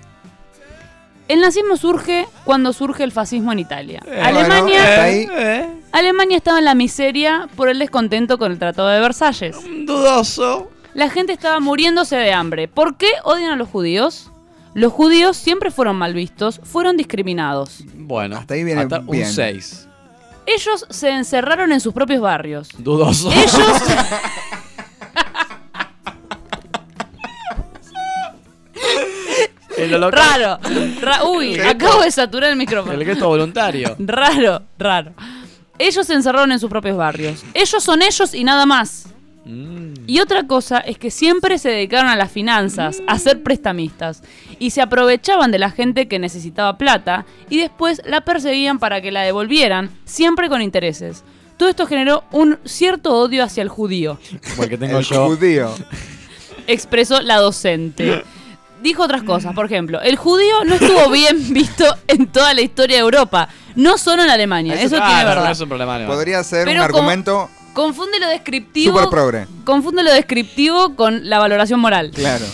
El nazismo surge cuando surge el fascismo en Italia. Eh, Alemania, bueno, ahí. Eh, Alemania estaba en la miseria por el descontento con el Tratado de Versalles. dudoso. La gente estaba muriéndose de hambre. ¿Por qué odian a los judíos? Los judíos siempre fueron mal vistos, fueron discriminados. Bueno, Hasta ahí viene hasta bien. un 6. Ellos se encerraron en sus propios barrios. Dudoso. Ellos. El raro. Ra- Uy, acabo de saturar el micrófono. El gesto voluntario. Raro, raro. Ellos se encerraron en sus propios barrios. Ellos son ellos y nada más. Y otra cosa es que siempre se dedicaron a las finanzas, a ser prestamistas, y se aprovechaban de la gente que necesitaba plata y después la perseguían para que la devolvieran, siempre con intereses. Todo esto generó un cierto odio hacia el judío, Porque tengo El yo. judío. expresó la docente. Dijo otras cosas, por ejemplo, el judío no estuvo bien visto en toda la historia de Europa, no solo en Alemania, eso, claro, tiene no verdad. es un problema. Podría ser Pero un como- argumento Confunde lo descriptivo. progre. Confunde lo descriptivo con la valoración moral. Claro.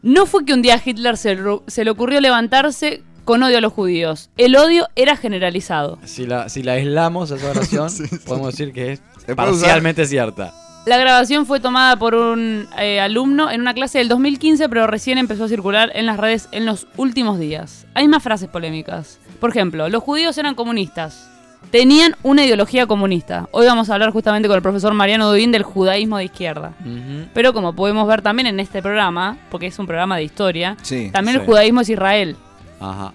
No fue que un día a Hitler se, se le ocurrió levantarse con odio a los judíos. El odio era generalizado. Si la, si la aislamos a esa oración, Sí, sí. podemos decir que es usar. parcialmente cierta. La grabación fue tomada por un eh, alumno en una clase del 2015, pero recién empezó a circular en las redes en los últimos días. Hay más frases polémicas. Por ejemplo, los judíos eran comunistas. Tenían una ideología comunista. Hoy vamos a hablar justamente con el profesor Mariano Dubín del judaísmo de izquierda. Pero como podemos ver también en este programa, porque es un programa de historia, Sí. también el judaísmo es Israel. Ajá.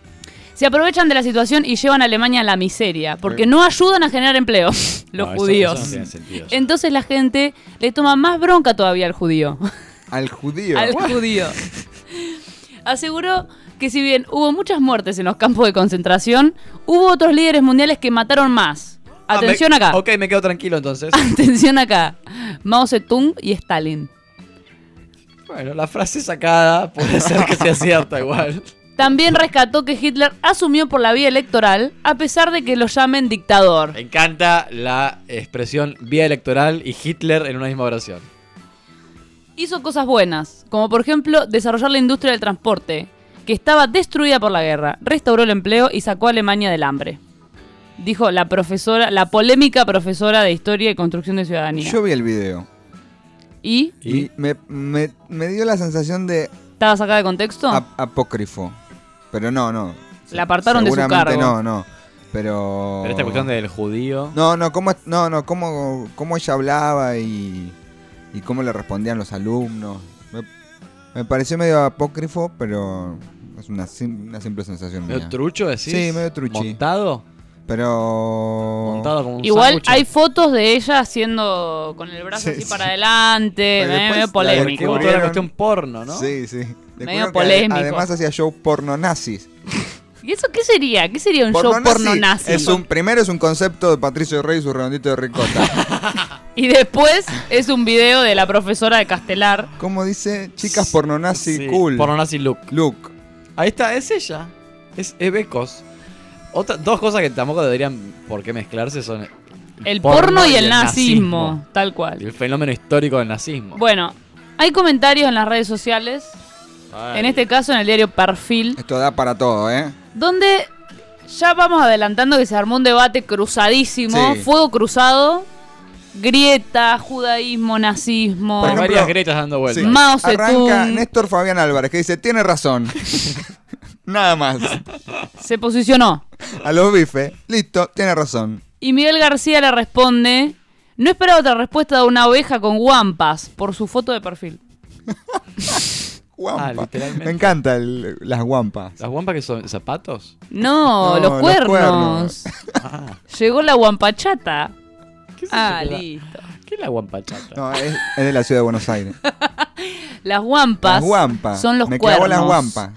Se aprovechan de la situación y llevan a Alemania a la miseria, porque no ayudan a generar empleo, los No, judíos. eso no tiene sentido. Entonces la gente le toma más bronca todavía al judío. Al judío. al judío. Aseguró que si bien hubo muchas muertes en los campos de concentración, hubo otros líderes mundiales que mataron más. Ah, me- Atención acá. Ok, me quedo tranquilo entonces. Atención acá. Mao Zedong y Stalin. bueno, la frase sacada puede ser que sea cierta igual. También rescató que Hitler asumió por la vía electoral, a pesar de que lo llamen dictador. Me encanta la expresión vía electoral y Hitler en una misma oración. Hizo cosas buenas, como por ejemplo desarrollar la industria del transporte, que estaba destruida por la guerra, restauró el empleo y sacó a Alemania del hambre. Dijo la profesora, la polémica profesora de Historia y Construcción de Ciudadanía. Yo vi el video. ¿Y? Y me, me- me dio la sensación de ¿Estaba sacada de contexto? ap- apócrifo. Pero no, no. La apartaron de su cargo. no, no. Pero. Pero esta cuestión del judío. No, no, cómo, no, no, cómo, cómo ella hablaba y, y cómo le respondían los alumnos. Me, pareció medio apócrifo, pero es una, sim- una simple sensación ¿Medio mía. trucho decís? Sí, medio truchi. ¿Montado? Pero... Montado como un Igual sándwich. hay fotos de ella haciendo con el brazo Sí, así sí. para adelante, Pero medio, después medio la polémico. Hubo toda la Descubrieron- cuestión porno, ¿no? Sí, sí. Descubrieron Medio que polémico. Además hacía show porno nazis. ¿Y eso qué sería? ¿Qué sería un show porno nazi? Es un, primero es un concepto de Patricio Rey y su redondito de ricota. Y después es un video de la profesora de Castelar. ¿Cómo dice? Chicas porno nazi Sí, cool. Porno nazi look. Look. Ahí está, es ella. Es Ebecos. Otra, dos cosas que tampoco deberían por qué mezclarse son El porno, y el nazismo, nazismo. tal Y cual. el fenómeno histórico del nazismo. Bueno, hay comentarios en las redes sociales, Ay. en este caso en el diario Perfil, Esto da para todo, ¿eh? Donde ya vamos adelantando que se armó un debate cruzadísimo, Sí. fuego cruzado, grieta, judaísmo, nazismo. Por Hay ejemplo, varias gretas dando vueltas. Sí. Mao Zedong. Arranca Néstor Fabián Álvarez, que dice, tiene razón. Nada más. Se posicionó. A los bifes. Listo, tiene razón. Y Miguel García le responde, no esperaba otra respuesta de una oveja con guampas por su foto de perfil. Guampa. Ah, literalmente. Me encanta el- las guampas. ¿Las guampas que son zapatos? No, No, los los cuernos. Ah, Llegó la guampachata. ¿qué es Ah, eso? listo. ¿Qué es la guampachata? No, es, es de la ciudad de Buenos Aires. Las guampas, Las guampas. son los Me cuernos. clavó las guampas.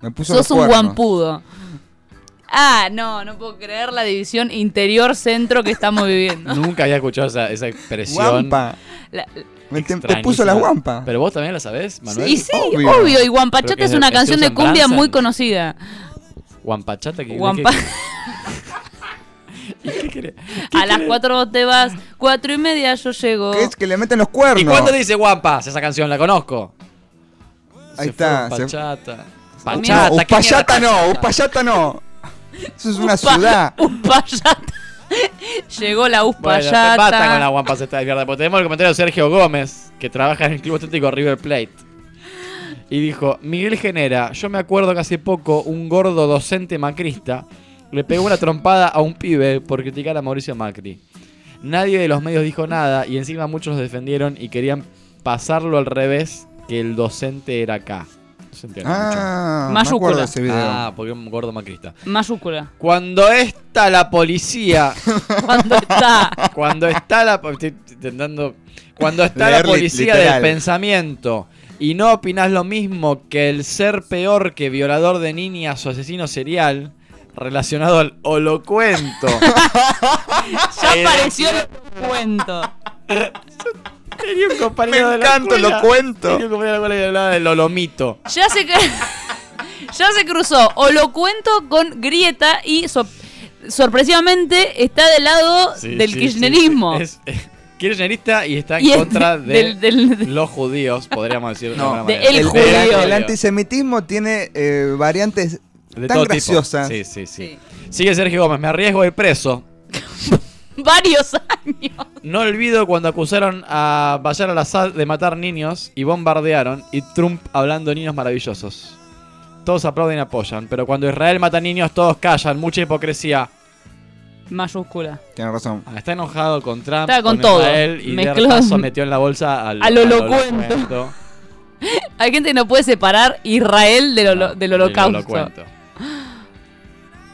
Me puso Sos los un guampudo. Ah, no, no puedo creer la división interior-centro que estamos viviendo. Nunca había escuchado esa, esa expresión. Guampa. La- Me te, puso las guampas. Pero vos también la sabés, Manuel. y sí, obvio. obvio. Y guampachata es una canción de cumbia muy conocida. Guampachata que Guampa- ¿Y qué querés? A las cuatro te vas, cuatro y media yo llego. ¿Qué es que le meten los cuernos? ¿Y cuándo dice guampas? Esa canción la conozco. Ahí Se está, fueron se- Pachata. Pachata. ¿qué Uspallata no, Uspallata no. Eso es una ciudad. Uspallata. Llegó la Bueno, Uspallata. basta con la guampas esta de mierda. Porque tenemos el comentario de Sergio Gómez, que trabaja en el Club Estético River Plate. Y dijo, Miguel Genera, yo me acuerdo que hace poco un gordo docente macrista le pegó una trompada a un pibe por criticar a Mauricio Macri. Nadie de los medios dijo nada y encima muchos los defendieron y querían pasarlo al revés, que el docente era acá. Se mucho. Ah, ese video. Ah, porque es un gordo macrista. Mayúscula. Cuando está la policía ¿Cuándo está? Cuando está la. Estoy intentando. Cuando está Leer la li- policía literal. del pensamiento y no opinás lo mismo que el ser peor que violador de niñas o asesino serial relacionado al holocuento. Ya Eh, apareció el cuento. Tenía un compañero Me de la encanta el escuela- holocuento. Tenía un compañero de la escuela que hablaba del holomito. Ya se, ya se cruzó o lo cuento con grieta y so- sorpresivamente está del lado Sí, del sí, kirchnerismo. sí, sí. Es kirchnerista y está en Y contra de del- del- los judíos, podríamos decir. No, alguna de manera. el El, judío. el antisemitismo tiene eh, variantes De tan todo tipo. graciosas. Sí, sí, sí, Sí. Sigue Sergio Gómez, me arriesgo a ir preso. Varios años. No olvido cuando acusaron a Bayar al-Assad de matar niños y bombardearon y Trump hablando de niños maravillosos. Todos aplauden y apoyan, pero cuando Israel mata niños todos callan, mucha hipocresía. Mayúscula. Tiene razón. Ah, Está enojado con Trump, Está con todo. Israel y Mezcló- de paso metió en la bolsa al, Al holocuento. Hay gente que no puede separar Israel del, holo- del holocausto. holocuento.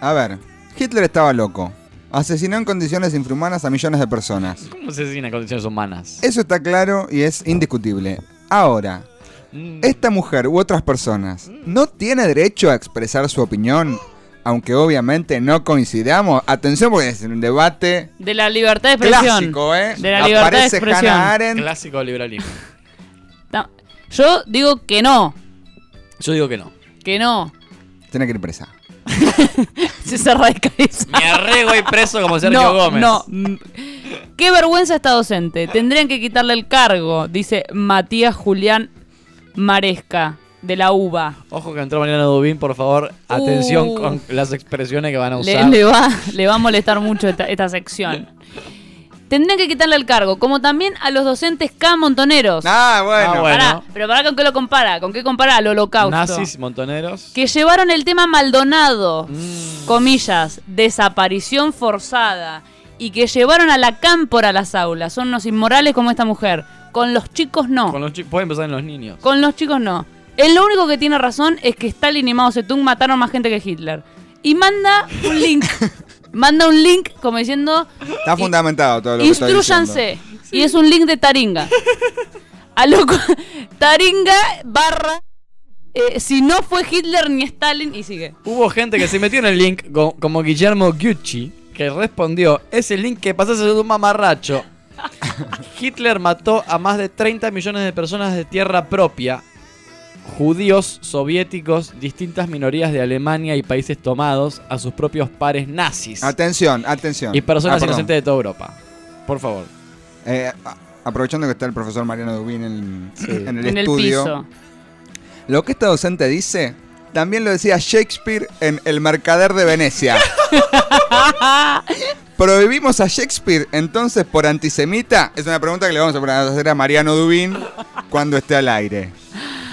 A ver, Hitler estaba loco. Asesinó en condiciones infrahumanas a millones de personas. ¿Cómo se asesina en condiciones humanas? Eso está claro y es indiscutible. Ahora, Mm, esta mujer u otras personas no tiene derecho a expresar su opinión, aunque obviamente no coincidamos. Atención porque es un debate De la libertad de expresión. clásico, ¿eh? De la libertad de Aparece expresión. Hannah Arendt. Clásico liberalismo. No, Yo digo que no. Yo digo que no. Que no. Tiene que ir presa. Se radicaliza. Me arrego y preso como Sergio no, Gómez. No. Qué vergüenza esta docente. Tendrían que quitarle el cargo, dice Matías Julián Maresca, de la UBA. Ojo que entró Mariana Dubín, por favor, atención Uh. con las expresiones que van a Le, usar. le va, le va a molestar mucho esta, esta sección. Tendrían que quitarle el cargo, como también a los docentes K montoneros. Ah, bueno. Ah, bueno. Pará, pero para con qué lo compara, con qué compara al holocausto. Nazis, montoneros. Que llevaron el tema Maldonado, Mm. comillas, desaparición forzada, y que llevaron a la cámpora a las aulas. Son unos inmorales como esta mujer. Con los chicos no. Con los chicos, puede empezar en los niños. Con los chicos no. Él lo único que tiene razón es que Stalin y Mao Zedong mataron más gente que Hitler. Y manda un link. manda un link como diciendo, Está fundamentado todo lo que estoy instruyanse. Y es un link de Taringa. A lo cu- Taringa barra... eh, si no fue Hitler ni Stalin y sigue. Hubo gente que se metió en el link, co- como Guillermo Gucci, que respondió: Ese link que pasaste de un mamarracho. Hitler mató a más de 30 millones de personas de tierra propia, judíos, soviéticos, distintas minorías de Alemania y países tomados, a sus propios pares nazis Atención, atención. y personas Ah, inocentes de toda Europa. Por favor. Eh, aprovechando que está el profesor Mariano Dubín en, en el en el estudio. piso. Lo que esta docente dice, también lo decía Shakespeare en El Mercader de Venecia. ¿Prohibimos a Shakespeare entonces por antisemita? Es una pregunta que le vamos a hacer a Mariano Dubín cuando esté al aire.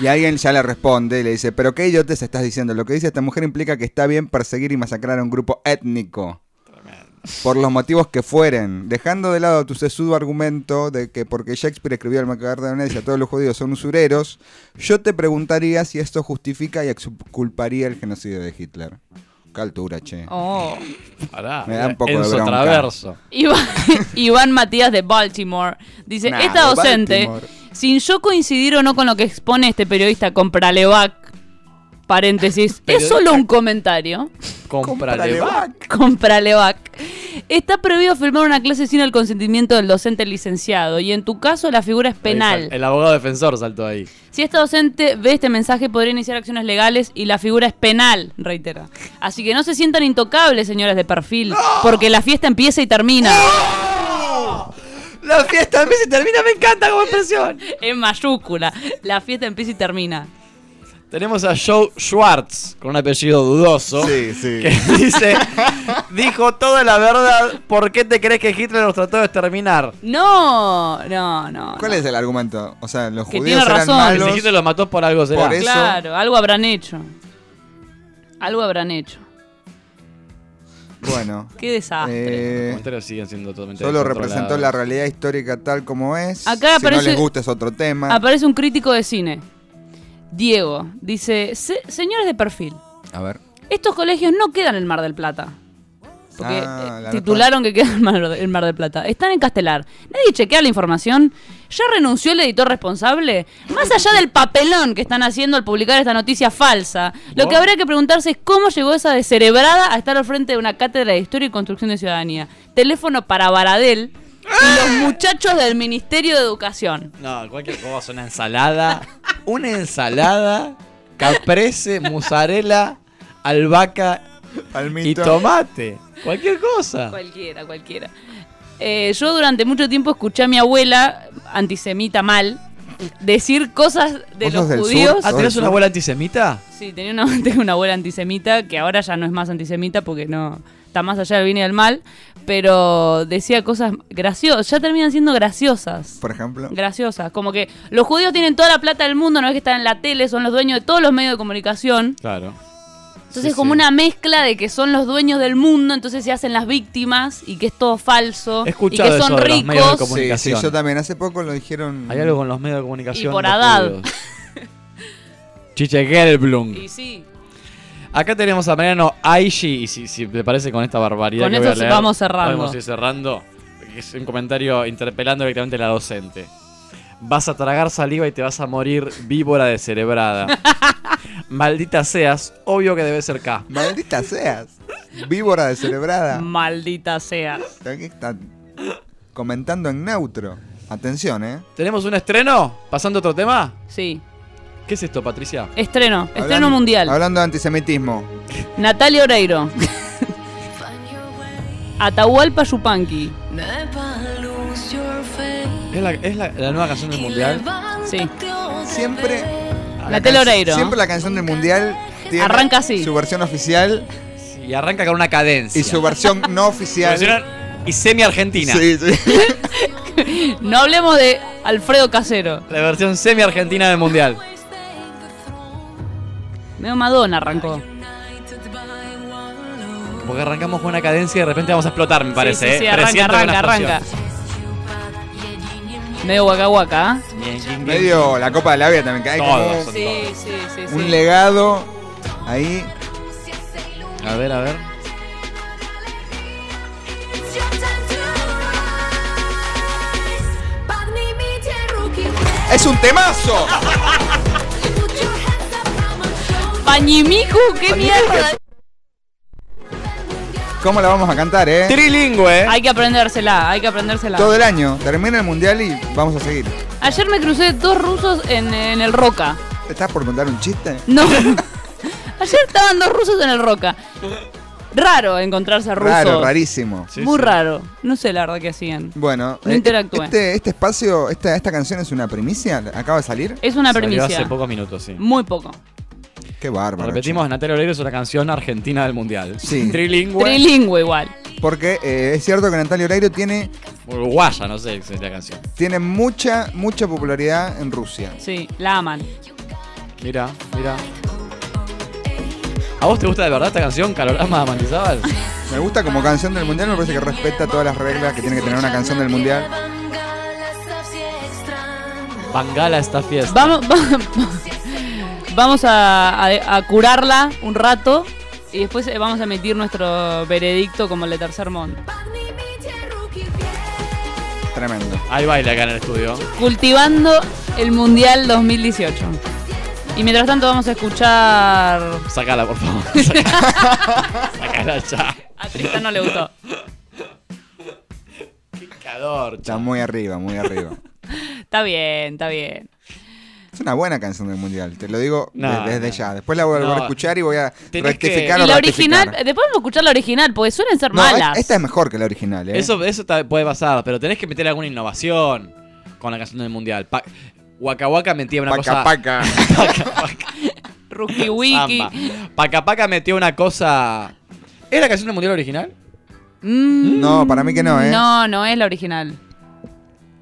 Y alguien ya le responde y le dice, pero qué idiotes estás diciendo. Lo que dice esta mujer implica que está bien perseguir y masacrar a un grupo étnico. Por los motivos que fueren, dejando de lado tu sesudo argumento de que porque Shakespeare escribió el Mercader de Venecia todos los judíos son usureros, yo te preguntaría si esto justifica y exculparía el genocidio de Hitler. Qué altura, che. Oh. Pará, Me da un poco de bronca. Traverso. Iván, Iván Matías de Baltimore dice, Nah, esta docente, Baltimore. Sin yo coincidir o no con lo que expone este periodista Compralevac, paréntesis, es solo un comentario, Cómprale. Compralevac, está prohibido firmar una clase sin el consentimiento del docente licenciado y en tu caso la figura es penal. El abogado defensor saltó ahí. Si esta docente ve este mensaje podría iniciar acciones legales y la figura es penal, reitera. Así que no se sientan intocables, señores de perfil, porque la fiesta empieza y termina. La fiesta a mí se termina, me encanta como expresión. En mayúscula. La fiesta empieza y termina. Tenemos a Joe Schwartz, con un apellido dudoso. Sí, sí. Que dice, dijo toda la verdad, ¿por qué te crees que Hitler nos trató de exterminar? No, no, no. ¿Cuál no. es el argumento? O sea, los Que judíos tiene eran razón. malos. Si Hitler los mató por algo será. Por eso- Claro, algo habrán hecho. Algo habrán hecho. Bueno, Qué desastre. Los eh, comentarios siguen siendo totalmente solo representó la realidad histórica tal como es. Acá si aparece- no les gusta es otro tema. Aparece un crítico de cine. Diego. Dice, "Se- señores de perfil, A ver. estos colegios no quedan en el Mar del Plata. Porque Ah, eh, la titularon que queda en el Mar, el Mar del Plata. Están en Castelar. Nadie chequea la información. ¿Ya renunció el editor responsable? Más allá del papelón que están haciendo al publicar esta noticia falsa, lo que habría que preguntarse es cómo llegó esa descerebrada a estar al frente de una cátedra de Historia y Construcción de Ciudadanía. Teléfono para Baradel y los muchachos del Ministerio de Educación. No, cualquier cosa, una ensalada. Una ensalada, caprese, mozzarella, albahaca y Palmito. tomate. Cualquier cosa. Cualquiera, cualquiera. Eh, yo durante mucho tiempo escuché a mi abuela, antisemita mal, decir cosas de ¿Vos los judíos. sur? Ah, ¿tenés Eso. una abuela antisemita? Sí, tenía una, tengo una abuela antisemita que ahora ya no es más antisemita porque no está más allá del bien y del mal, pero decía cosas graciosas, ya terminan siendo graciosas. Por ejemplo. Graciosas, como que los judíos tienen toda la plata del mundo, no es que están en la tele, son los dueños de todos los medios de comunicación. Claro. Entonces Sí, como sí. una mezcla de que son los dueños del mundo, entonces se hacen las víctimas y que es todo falso He y que son eso de los medios de ricos. comunicación. Sí, yo también. Hace poco lo dijeron. Hay algo con los medios de comunicación. Y por Haddad. Chiche Gelblum. Y sí, Acá tenemos a Mariano Aishi, y si, si te parece con esta barbaridad Con que voy a leer, vamos cerrando. Podemos ir cerrando. Es un comentario interpelando directamente a la docente. Vas a tragar saliva y te vas a morir víbora descerebrada. Maldita seas, obvio que debe ser K. Maldita seas. Víbora descerebrada. maldita sea. Aquí está comentando en neutro. Atención, ¿eh? ¿Tenemos un estreno? ¿Pasando a otro tema? Sí. ¿Qué es esto, Patricia? Estreno, estreno mundial. Hablando de antisemitismo. Natalia Oreiro. Atahualpa Yupanqui. ¿Es, la, es la- la nueva canción del mundial? Sí. Siempre. La can- Oreiro. Siempre la canción del mundial tiene Arranca así. su versión oficial Y arranca con una cadencia. y su versión no oficial. Y semi-argentina. Sí, sí. No hablemos de Alfredo Casero. La versión semi-argentina del mundial. Medio Madonna arrancó. Porque arrancamos con una cadencia y de repente vamos a explotar, me parece. sí, sí, sí, ¿eh? arranca, arranca. Medio guaca guaca, ¿ah? Medio la Copa de la Vida también. Que hay como Todos Sí, todos. sí, sí, sí. un legado ahí. A ver, a ver. ¡Es un temazo! Pañimiku, qué mierda. ¿Cómo la vamos a cantar, eh? Trilingüe. Hay que aprendérsela, hay que aprendérsela. Todo el año. Termina el mundial y vamos a seguir. Ayer me crucé dos rusos en, en el Roca. ¿Estás por contar un chiste? No. Ayer estaban dos rusos en el Roca. Raro encontrarse a rusos. Raro, rarísimo. Sí, Muy sí. raro. No sé la verdad que hacían. Bueno, No eh, este, este espacio, esta, esta canción es una primicia, acaba de salir. Es una Salió primicia. hace pocos minutos, sí. Muy poco. Qué bárbaro. Repetimos. Natalia Oreiro es una canción argentina del mundial. Sí. Trilingüe. Trilingüe igual. Porque eh, es cierto que Natalia Oreiro tiene, Uruguaya, no sé qué es la canción. tiene mucha, mucha popularidad en Rusia. Sí, la aman. Mira, mira. ¿A vos te gusta de verdad esta canción, Calorama Mantizábal? Me gusta como canción del mundial, me parece que respeta todas las reglas que tiene que tener una canción del mundial. Bangala esta fiesta. Vamos, va- vamos a, a- a curarla un rato y después eh, vamos a emitir nuestro veredicto como el de Tercer Mundo. Tremendo. Hay baile acá en el estudio. Cultivando el Mundial 2018. Y mientras tanto vamos a escuchar... Sácala, por favor. Sácala, Sácala ya. A Tristan no le gustó. Qué calor, Está muy arriba, muy arriba. Está bien, está bien. Es una buena canción del mundial, te lo digo No, desde no. ya. Después la voy a volver No. a escuchar y voy a Tenés rectificar que- o Y la ratificar. original, después vamos a escuchar la original, porque suelen ser No, malas. esta es mejor que la original, ¿eh? Eso, eso puede pasar, pero tenés que meter alguna innovación con la canción del mundial. Pa Waka Waka metía una Paca, cosa. paca. Paca, paca. Rookie Wiki. Paca metió una cosa. ¿Es la canción del mundial original? Mm, No, para mí que no, ¿eh? No, no es la original.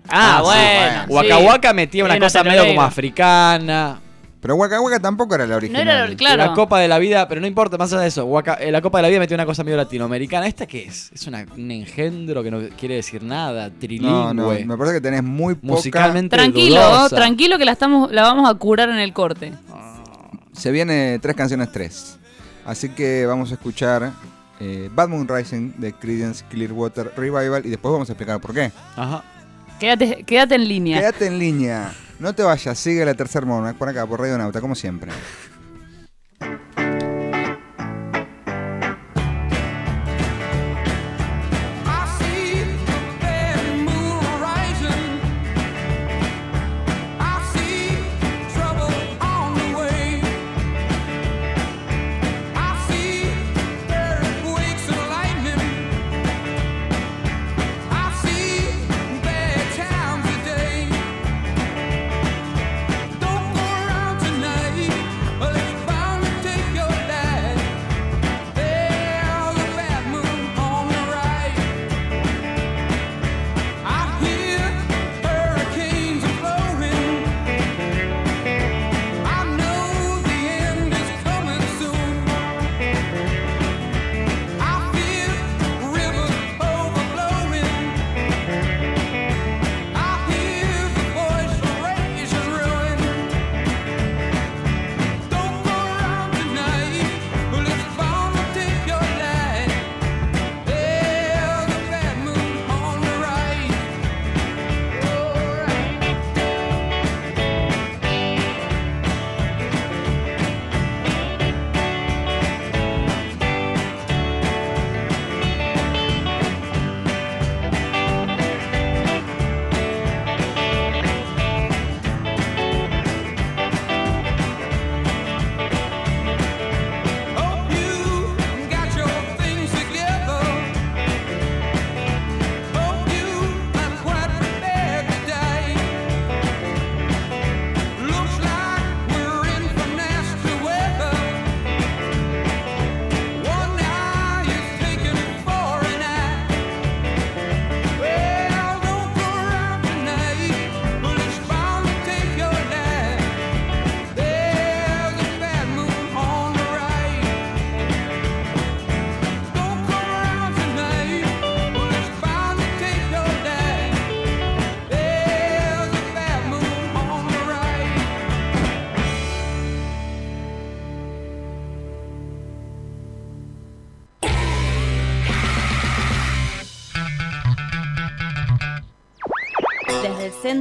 Ah, Ah, bueno. sí. Waka Waka metía una Era cosa medio como africana. Pero Waka Waka tampoco era la No original. era la- claro. La Copa de la Vida, pero no importa, más allá de eso. Waka- eh, la Copa de la Vida metió una cosa medio latinoamericana. ¿Esta qué es? Es una- un engendro que no quiere decir nada. Trilingüe. No, no, me parece que tenés muy poca... musicalmente Tranquilo, dudosa. tranquilo que la estamos, la vamos a curar en el corte. Se viene tres canciones tres. Así que vamos a escuchar eh, Bad Moon Rising de Creedence Clearwater Revival y después vamos a explicar por qué. Ajá. Quédate, quédate en línea. Quédate en línea. No te vayas, sigue la tercer mono, por acá, por Radio Nauta, como siempre.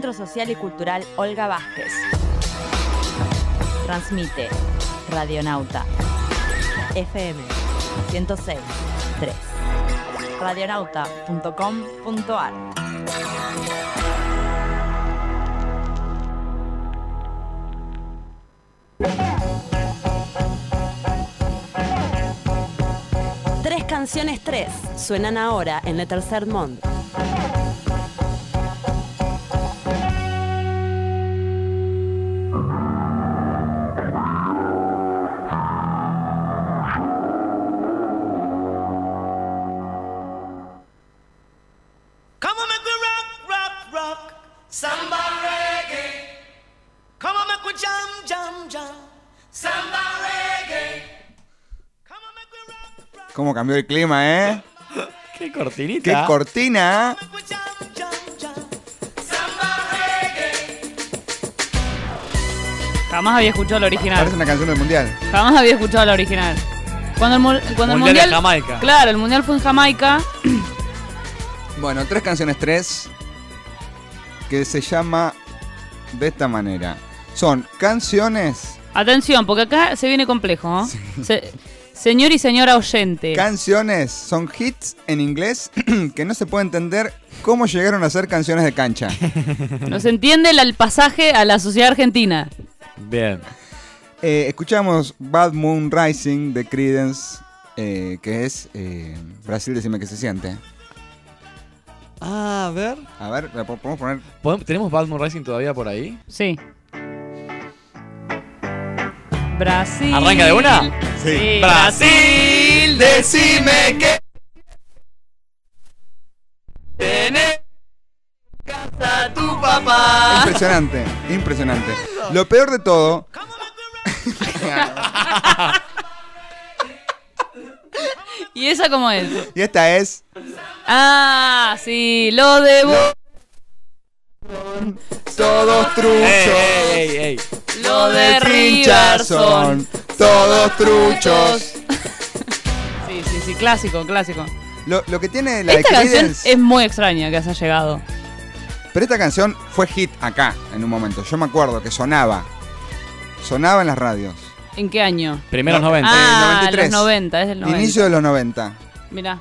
Centro Social y Cultural Olga Vázquez. Transmite Radionauta FM 106 3 radionauta.com.ar Tres canciones tres suenan ahora en el tercer mundo. Cambió el clima, eh? Qué cortinita. ¡Qué cortina! Jamás había escuchado la original. Parece una canción del mundial. Jamás había escuchado la original. Cuando el, cuando el Mundial mundial. en Jamaica. Claro, el mundial fue en Jamaica. Bueno, tres canciones tres que se llama de esta manera. Son canciones, Atención, porque acá se viene complejo. ¿no? Se- señor y señora oyente. canciones, son hits en inglés que no se puede entender cómo llegaron a ser canciones de cancha. No se entiende el, el pasaje a la sociedad argentina. Bien. Eh, escuchamos Bad Moon Rising de Creedence, eh, que es eh, Brasil, decime que se siente. Ah, a ver. A ver, ¿la po- podemos poner? ¿Podemos- ¿Tenemos Bad Moon Rising todavía por ahí? Sí. Brasil. ¿Arranca de una? Sí. Brasil, decime que tenés casa tu papá. Impresionante, impresionante. Lo peor de todo. ¿Y esa cómo es? Y esta es. Ah, sí, lo debo. Todos truchos. Ey, ey, ey. Lo de River son todos truchos. Sí, sí, sí, clásico, clásico. Lo, lo que tiene la de Esta canción Creedence. es muy extraña que haya llegado. Pero esta canción fue hit acá, en un momento. Yo me acuerdo que sonaba. Sonaba en las radios. ¿En qué año? Primeros No, 90. Ah, Eh, 93. los 90, es del 90. Inicio de los 90. Mirá,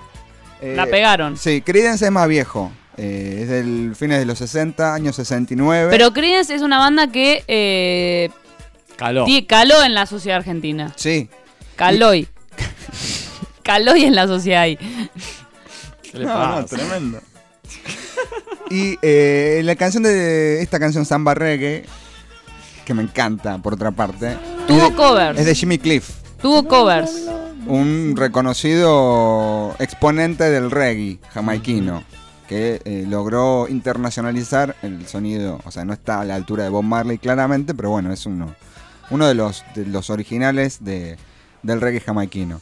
Eh, la pegaron. Sí, Creedence es más viejo. Eh, es del fines de los 60, años 69. Pero Creedence es una banda que eh, Caló. ti- caló en la sociedad argentina. Sí. Caloy. Caloy en la sociedad ahí. ¿Qué le No, no, pasa? tremendo. Y eh, la canción de esta canción Samba Reggae, que me encanta por otra parte, Tuvo es de- covers. es de Jimmy Cliff, Tuvo covers. un reconocido exponente del reggae jamaiquino, que eh, logró internacionalizar el sonido, o sea, no está a la altura de Bob Marley claramente, pero bueno, es uno, uno de, los, de los originales de- del reggae jamaiquino.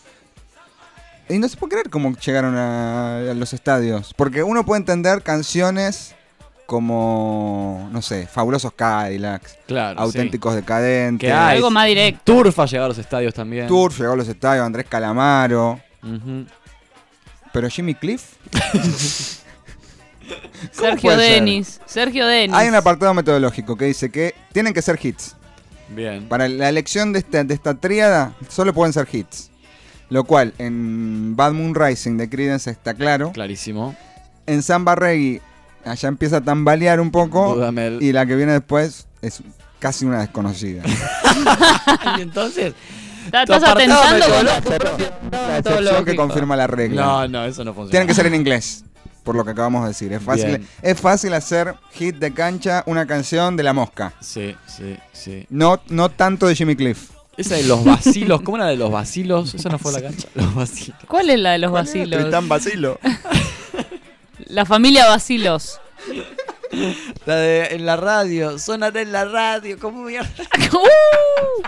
Y no se puede creer cómo llegaron a, a los estadios. Porque uno puede entender canciones como, no sé, Fabulosos Cadillacs, Claro, Auténticos Decadentes, Que hay. Algo más directo. Turf ha llegado a los estadios también. Tour, llegó a los estadios, Andrés Calamaro. Pero Jimmy Cliff. Sergio? Denis. Sergio Denis. Hay un apartado metodológico que dice que tienen que ser hits. Bien. Para la elección de esta, de esta tríada, solo pueden ser hits. Lo cual en Bad Moon Rising de Creedence está claro. Clarísimo. En Samba Reggae, allá empieza a tambalear un poco. Dudamel. Y la que viene después es casi una desconocida. y entonces. Estás atentando tu propio La excepción que confirma la regla. No, no, eso no funciona. Tienen que ser en inglés, por lo que acabamos de decir. Es fácil, Bien. es fácil hacer hit de cancha una canción de la mosca. Sí, sí, sí. No, no tanto de Jimmy Cliff. Esa de los vacilos. ¿Cómo era de los vacilos? Esa no fue la cancha. Los vacilos. ¿Cuál es la de los vacilos? Tristán Basilo. La familia Vacilos. La de en la radio. Sonaré en la radio. ¿Cómo mierda? ¡Uh!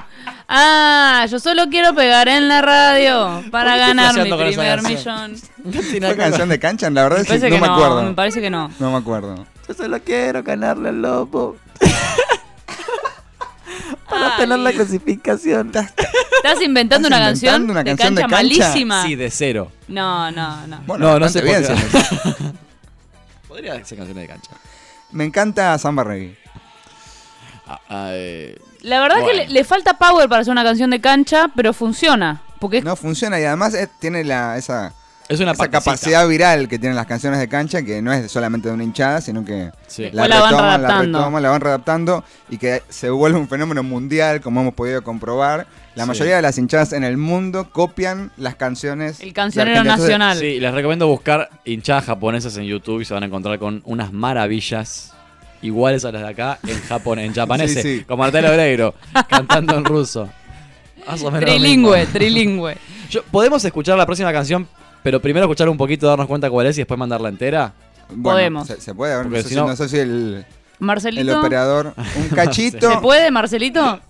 Ah, yo solo quiero pegar en la radio para ¿Por qué estoy ganar mi primer canción? millón. ¿Fue canción de cancha? La verdad Me es que parece no que me no, acuerdo. me parece que no. No me acuerdo. Yo solo quiero ganarle al lobo. Para Ay, tener la clasificación. ¿Estás inventando ¿Estás una canción, inventando una de, canción cancha de cancha? malísima? Sí, de cero. No, no, no. Bueno, no, no sé bien. Podría ser canciones de cancha. Me encanta Samba Reggae. Ah, ah, eh, La verdad Bueno. que le, le falta power para hacer una canción de cancha, pero funciona. Porque es No funciona y además es- tiene la, esa, es una esa partecita. capacidad viral que tienen las canciones de cancha, que no es solamente de una hinchada, sino que Sí. La van retoman, la readaptando. retoman, la van readaptando y que se vuelve un fenómeno mundial, como hemos podido comprobar. La Sí. mayoría de las hinchadas en el mundo copian las canciones. el cancionero. Entonces, nacional. Sí, les recomiendo buscar hinchadas japonesas en YouTube y se van a encontrar con unas maravillas iguales a las de acá en Japón, en japonés, Sí, sí. como Martel Obreiro, cantando en ruso. Trilingüe, trilingüe. Yo- Podemos escuchar la próxima canción, pero primero escuchar un poquito, darnos cuenta cuál es y después mandarla entera. bueno, Podemos. Se, se puede, no sé, si no- no sé si el, el Marcelito. operador. Un cachito. ¿Se puede, Marcelito?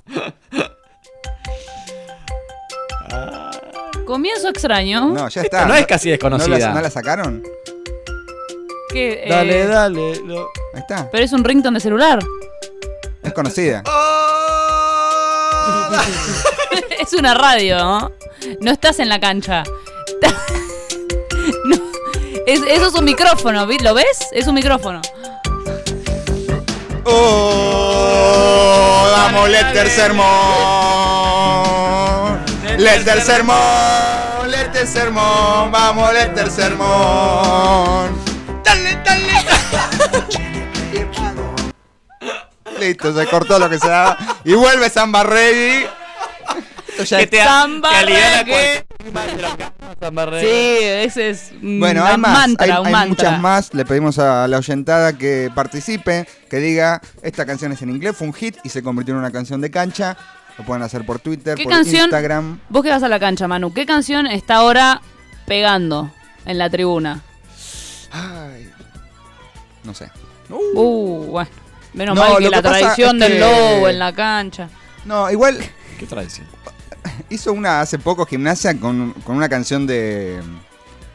Comienzo extraño. No, ya está. no es casi desconocida. ¿No la, no la sacaron? Que, eh, Dale, dale. lo- Ahí está. Pero es un ringtone de celular. Es conocida. es una radio, ¿no? No estás en la cancha. Es- eso es un micrófono, ¿vi- ¿lo ves? Es un micrófono. ¡Oh! ¡Vamos, Letter Sermón! ¡Letter Sermón! ¡Letter Sermón! ¡Vamos, Letter Sermón! ¡Dale, dale! Listo, se cortó lo que se daba. Y vuelve Samba Reggae. Esto ya Que te. Sí, ese es un Bueno, hay más, mantra, hay, un hay mantra. muchas más. Le pedimos a la oyentada que participe, que diga esta canción es en inglés, fue un hit y se convirtió en una canción de cancha. Lo pueden hacer por Twitter, ¿Qué por canción? Instagram. Vos que vas a la cancha, Manu, ¿qué canción está ahora pegando en la tribuna? Ay, no sé. Uh, bueno. Menos No, mal que la tradición es del lobo en la cancha. No, igual ¿Qué tradición? hizo una hace poco gimnasia con, con una canción de,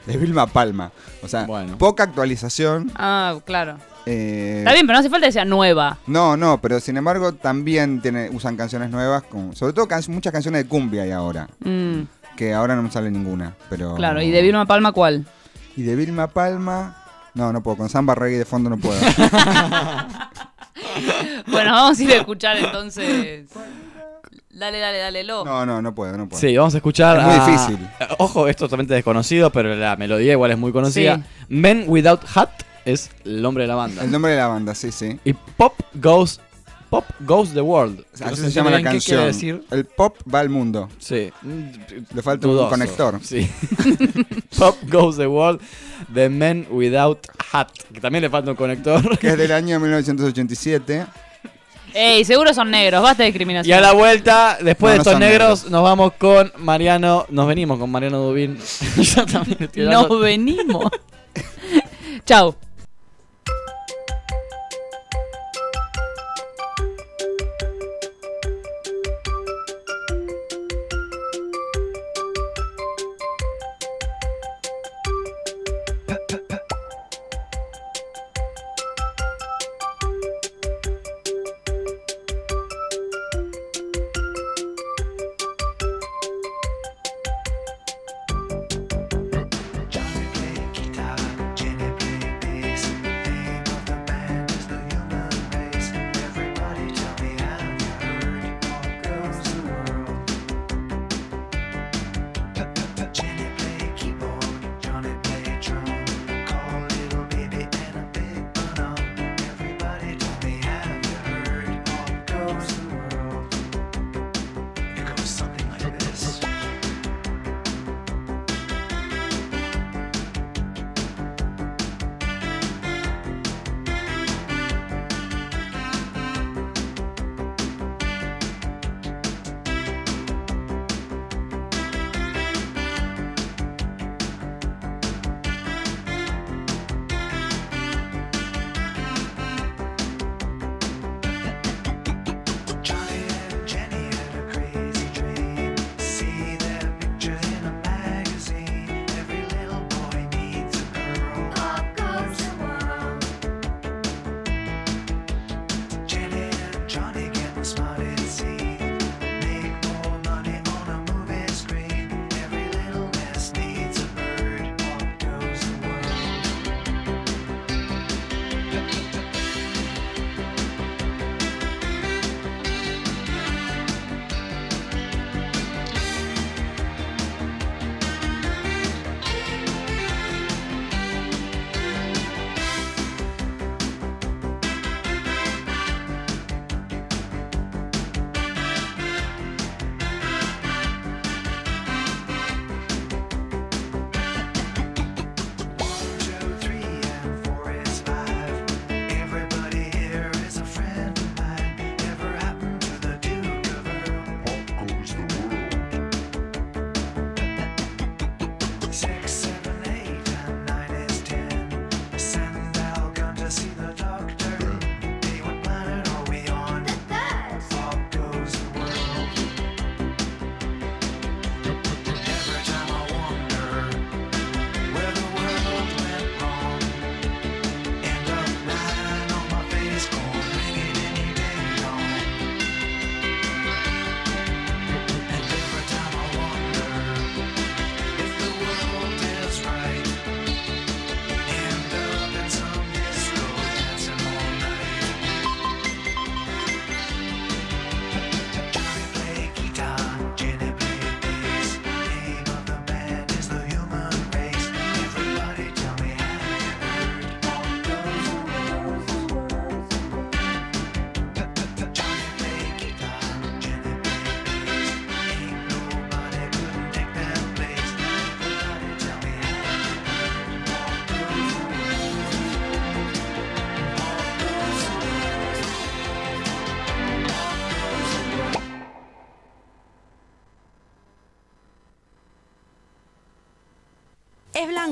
de Vilma Palma. O sea, Bueno. poca actualización. Ah, claro. eh, Está bien, pero no hace falta que sea nueva. No, no, pero sin embargo también tiene, usan canciones nuevas, con, sobre todo can- muchas canciones de cumbia hay ahora, Mm, que ahora no me sale ninguna. Pero... claro, ¿y de Vilma Palma cuál? Y de Vilma Palma. No, no puedo. Con samba reggae de fondo no puedo. Bueno, vamos a ir a escuchar entonces. Dale, dale, dale, lo. No, no, no puedo, no puedo. Sí, vamos a escuchar. Es muy a- difícil. Ojo, esto es totalmente desconocido, pero la melodía igual es muy conocida. Sí. Men Without Hat es el nombre de la banda. El nombre de la banda, sí, sí. Y Pop Goes Pop Goes the World. Así No se llama la qué canción. quiere decir. El pop va al mundo. Sí. Le falta un conector. Sí. Pop Goes the World de Men Without Hat. Que también le falta un conector. Que es del año 1987. Ey, seguro son negros, basta de discriminación. Y a la vuelta, después No, de no estos son negros, negros. nos vamos con Mariano. Nos venimos con Mariano Dubín. Yo también estoy Nos venimos. Chau.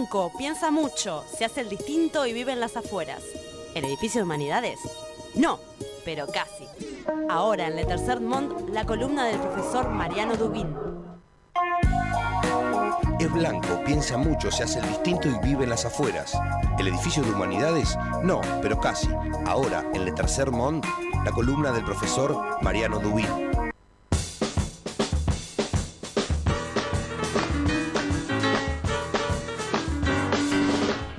Blanco, piensa mucho, se hace el distinto y vive en las afueras. ¿El edificio de humanidades? No, pero casi. Ahora en Le Tercer Mont, la columna del profesor Mariano Dubín. Es blanco, piensa mucho, se hace el distinto y vive en las afueras. ¿El edificio de humanidades? No, pero casi. Ahora, en Le Tercer Mont, la columna del profesor Mariano Dubín.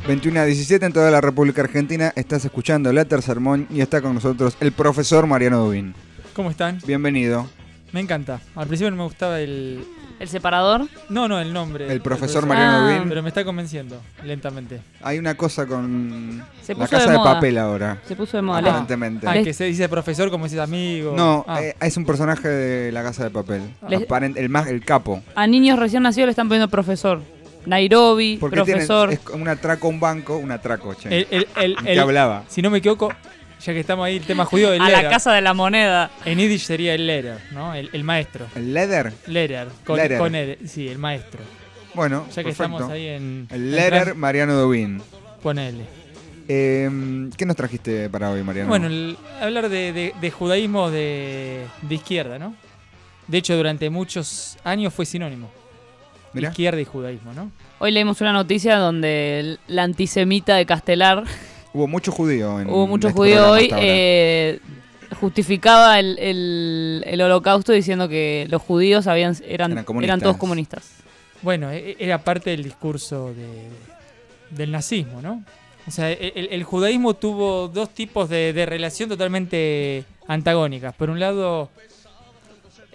21 a 17 en toda la República Argentina. Estás escuchando Letter Sermón y está con nosotros el profesor Mariano Dubín. ¿Cómo están? Bienvenido. Me encanta. Al principio no me gustaba el... ¿El separador? No, no, el nombre. El profesor Mariano Ah. Dubín. Pero me está convenciendo, lentamente. Hay una cosa con Se la puso casa de de, moda. papel ahora. Se puso de moda. Aparentemente. Ah, Les- que se dice profesor como si es amigo. No, Ah. eh, es un personaje de la casa de papel. Les- Aparent- el más, el capo. A niños recién nacidos le están poniendo profesor. Nairobi, Porque profesor. es como un atraco a un banco, un atraco, che. El, el, el, ¿Qué el- hablaba? Si no me equivoco, ya que estamos ahí, el tema judío, el a la casa de la moneda. En Yiddish sería el lerer, ¿no? El, el maestro. ¿El leather? Lerer. Con, R, sí, el maestro. Bueno, Ya que perfecto. estamos ahí en... El en trans- Mariano Dubín. Ponele. Eh, ¿Qué nos trajiste para hoy, Mariano? Bueno, el- hablar de, de- de judaísmo de, de izquierda, ¿no? De hecho, durante muchos años fue sinónimo. Mirá. Izquierda y judaísmo, ¿no? Hoy leímos una noticia donde el- la antisemita de Castelar, Hubo mucho judío en hubo mucho este judío hoy, eh, justificaba el, el- el holocausto diciendo que los judíos habían, eran, Eran todos comunistas. Bueno, e- e- era parte del discurso de- del nazismo, ¿no? O sea, e- el, el judaísmo tuvo dos tipos de, de relación totalmente antagónicas. Por un lado,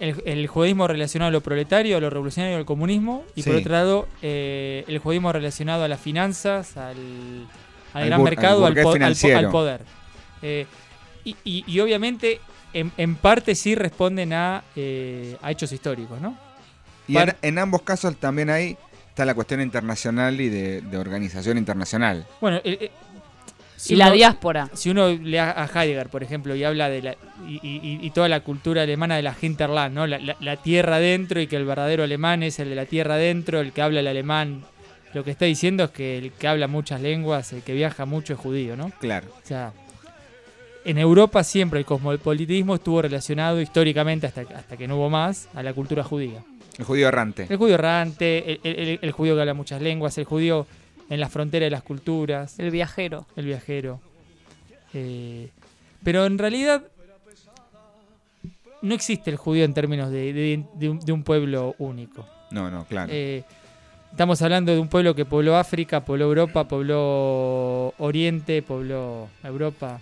el, el judaísmo relacionado a lo proletario, a lo revolucionario, al comunismo. Y por otro lado, eh, el judaísmo relacionado a las finanzas, al, al Al gran mercado, al po- poder. Eh, y, y- y obviamente, en, en parte sí responden a, eh, a hechos históricos, ¿no? Y en, ambos casos también ahí está la cuestión internacional y de, de organización internacional. Bueno, si y la uno- diáspora. Si uno lee a Heidegger, por ejemplo, y habla de la, y, y- y toda la cultura alemana de la Hinterland, ¿no? La, la- la tierra adentro y que el verdadero alemán es el de la tierra adentro, el que habla el alemán. Lo que está diciendo es que el que habla muchas lenguas, el que viaja mucho es judío, ¿no? Claro. O sea, en Europa siempre el cosmopolitismo estuvo relacionado históricamente, hasta, hasta que no hubo más, a la cultura judía. El judío errante. El judío errante, el, el- el- el judío que habla muchas lenguas, el judío en la frontera de las culturas, El viajero. el viajero. Eh, pero en realidad no existe el judío en términos de, de- de un, de un pueblo único. No, no, claro. Eh, estamos hablando de un pueblo que pobló África, pobló Europa, pobló Oriente, pobló Europa.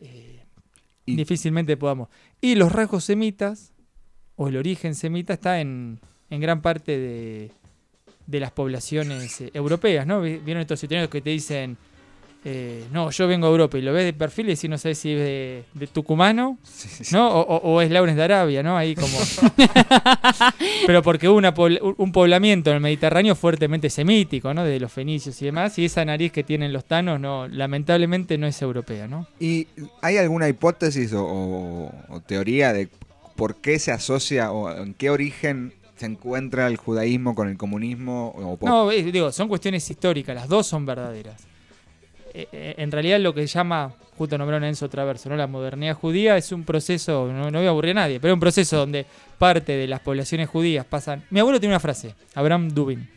Eh, Y- difícilmente podamos. Y los rasgos semitas, o el origen semita, está en, en gran parte de, de las poblaciones eh, europeas, ¿no? Vi- Vieron estos italianos que te dicen, eh, no, yo vengo a Europa y lo ves de perfil y si no sabes si es de, de tucumano, Sí, sí, sí. ¿no? O, o- o es Lawrence de Arabia, ¿no? Ahí como... Pero porque hubo una pobl- un poblamiento en el Mediterráneo fuertemente semítico, ¿no? De los fenicios y demás, y esa nariz que tienen los tanos, no, lamentablemente no es europea, ¿no? ¿Y hay alguna hipótesis o teoría de por qué se asocia o en qué origen se encuentra el judaísmo con el comunismo? O No, eh, digo, son cuestiones históricas, las dos son verdaderas. Eh, eh, en realidad lo que se llama, justo nombraron a Enzo Traverso, ¿no? la modernidad judía es un proceso, no, no voy a aburrir a nadie, pero es un proceso donde parte de las poblaciones judías pasan... Mi abuelo tiene una frase, Abraham Dubin.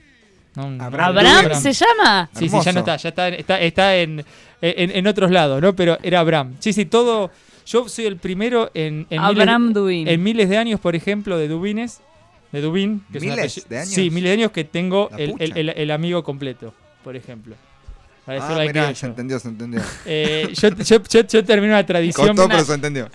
¿no? Abraham ¿Abraham Abraham. se llama? Sí, sí, ya no está, ya está, está, está en, en, en otros lados, ¿no? Pero era Abraham. Sí, sí, todo... Yo soy el primero en, en, Abraham miles, Dubin. en miles de años, por ejemplo, de Dubines. De Dubin. que es ¿Miles apellido- de años? Sí, miles de años que tengo el, el- el- el amigo completo, por ejemplo. Para Ah, mirá, se entendió, se entendió. Eh, yo, yo, yo, yo termino la tradición. Costó, pero se entendió.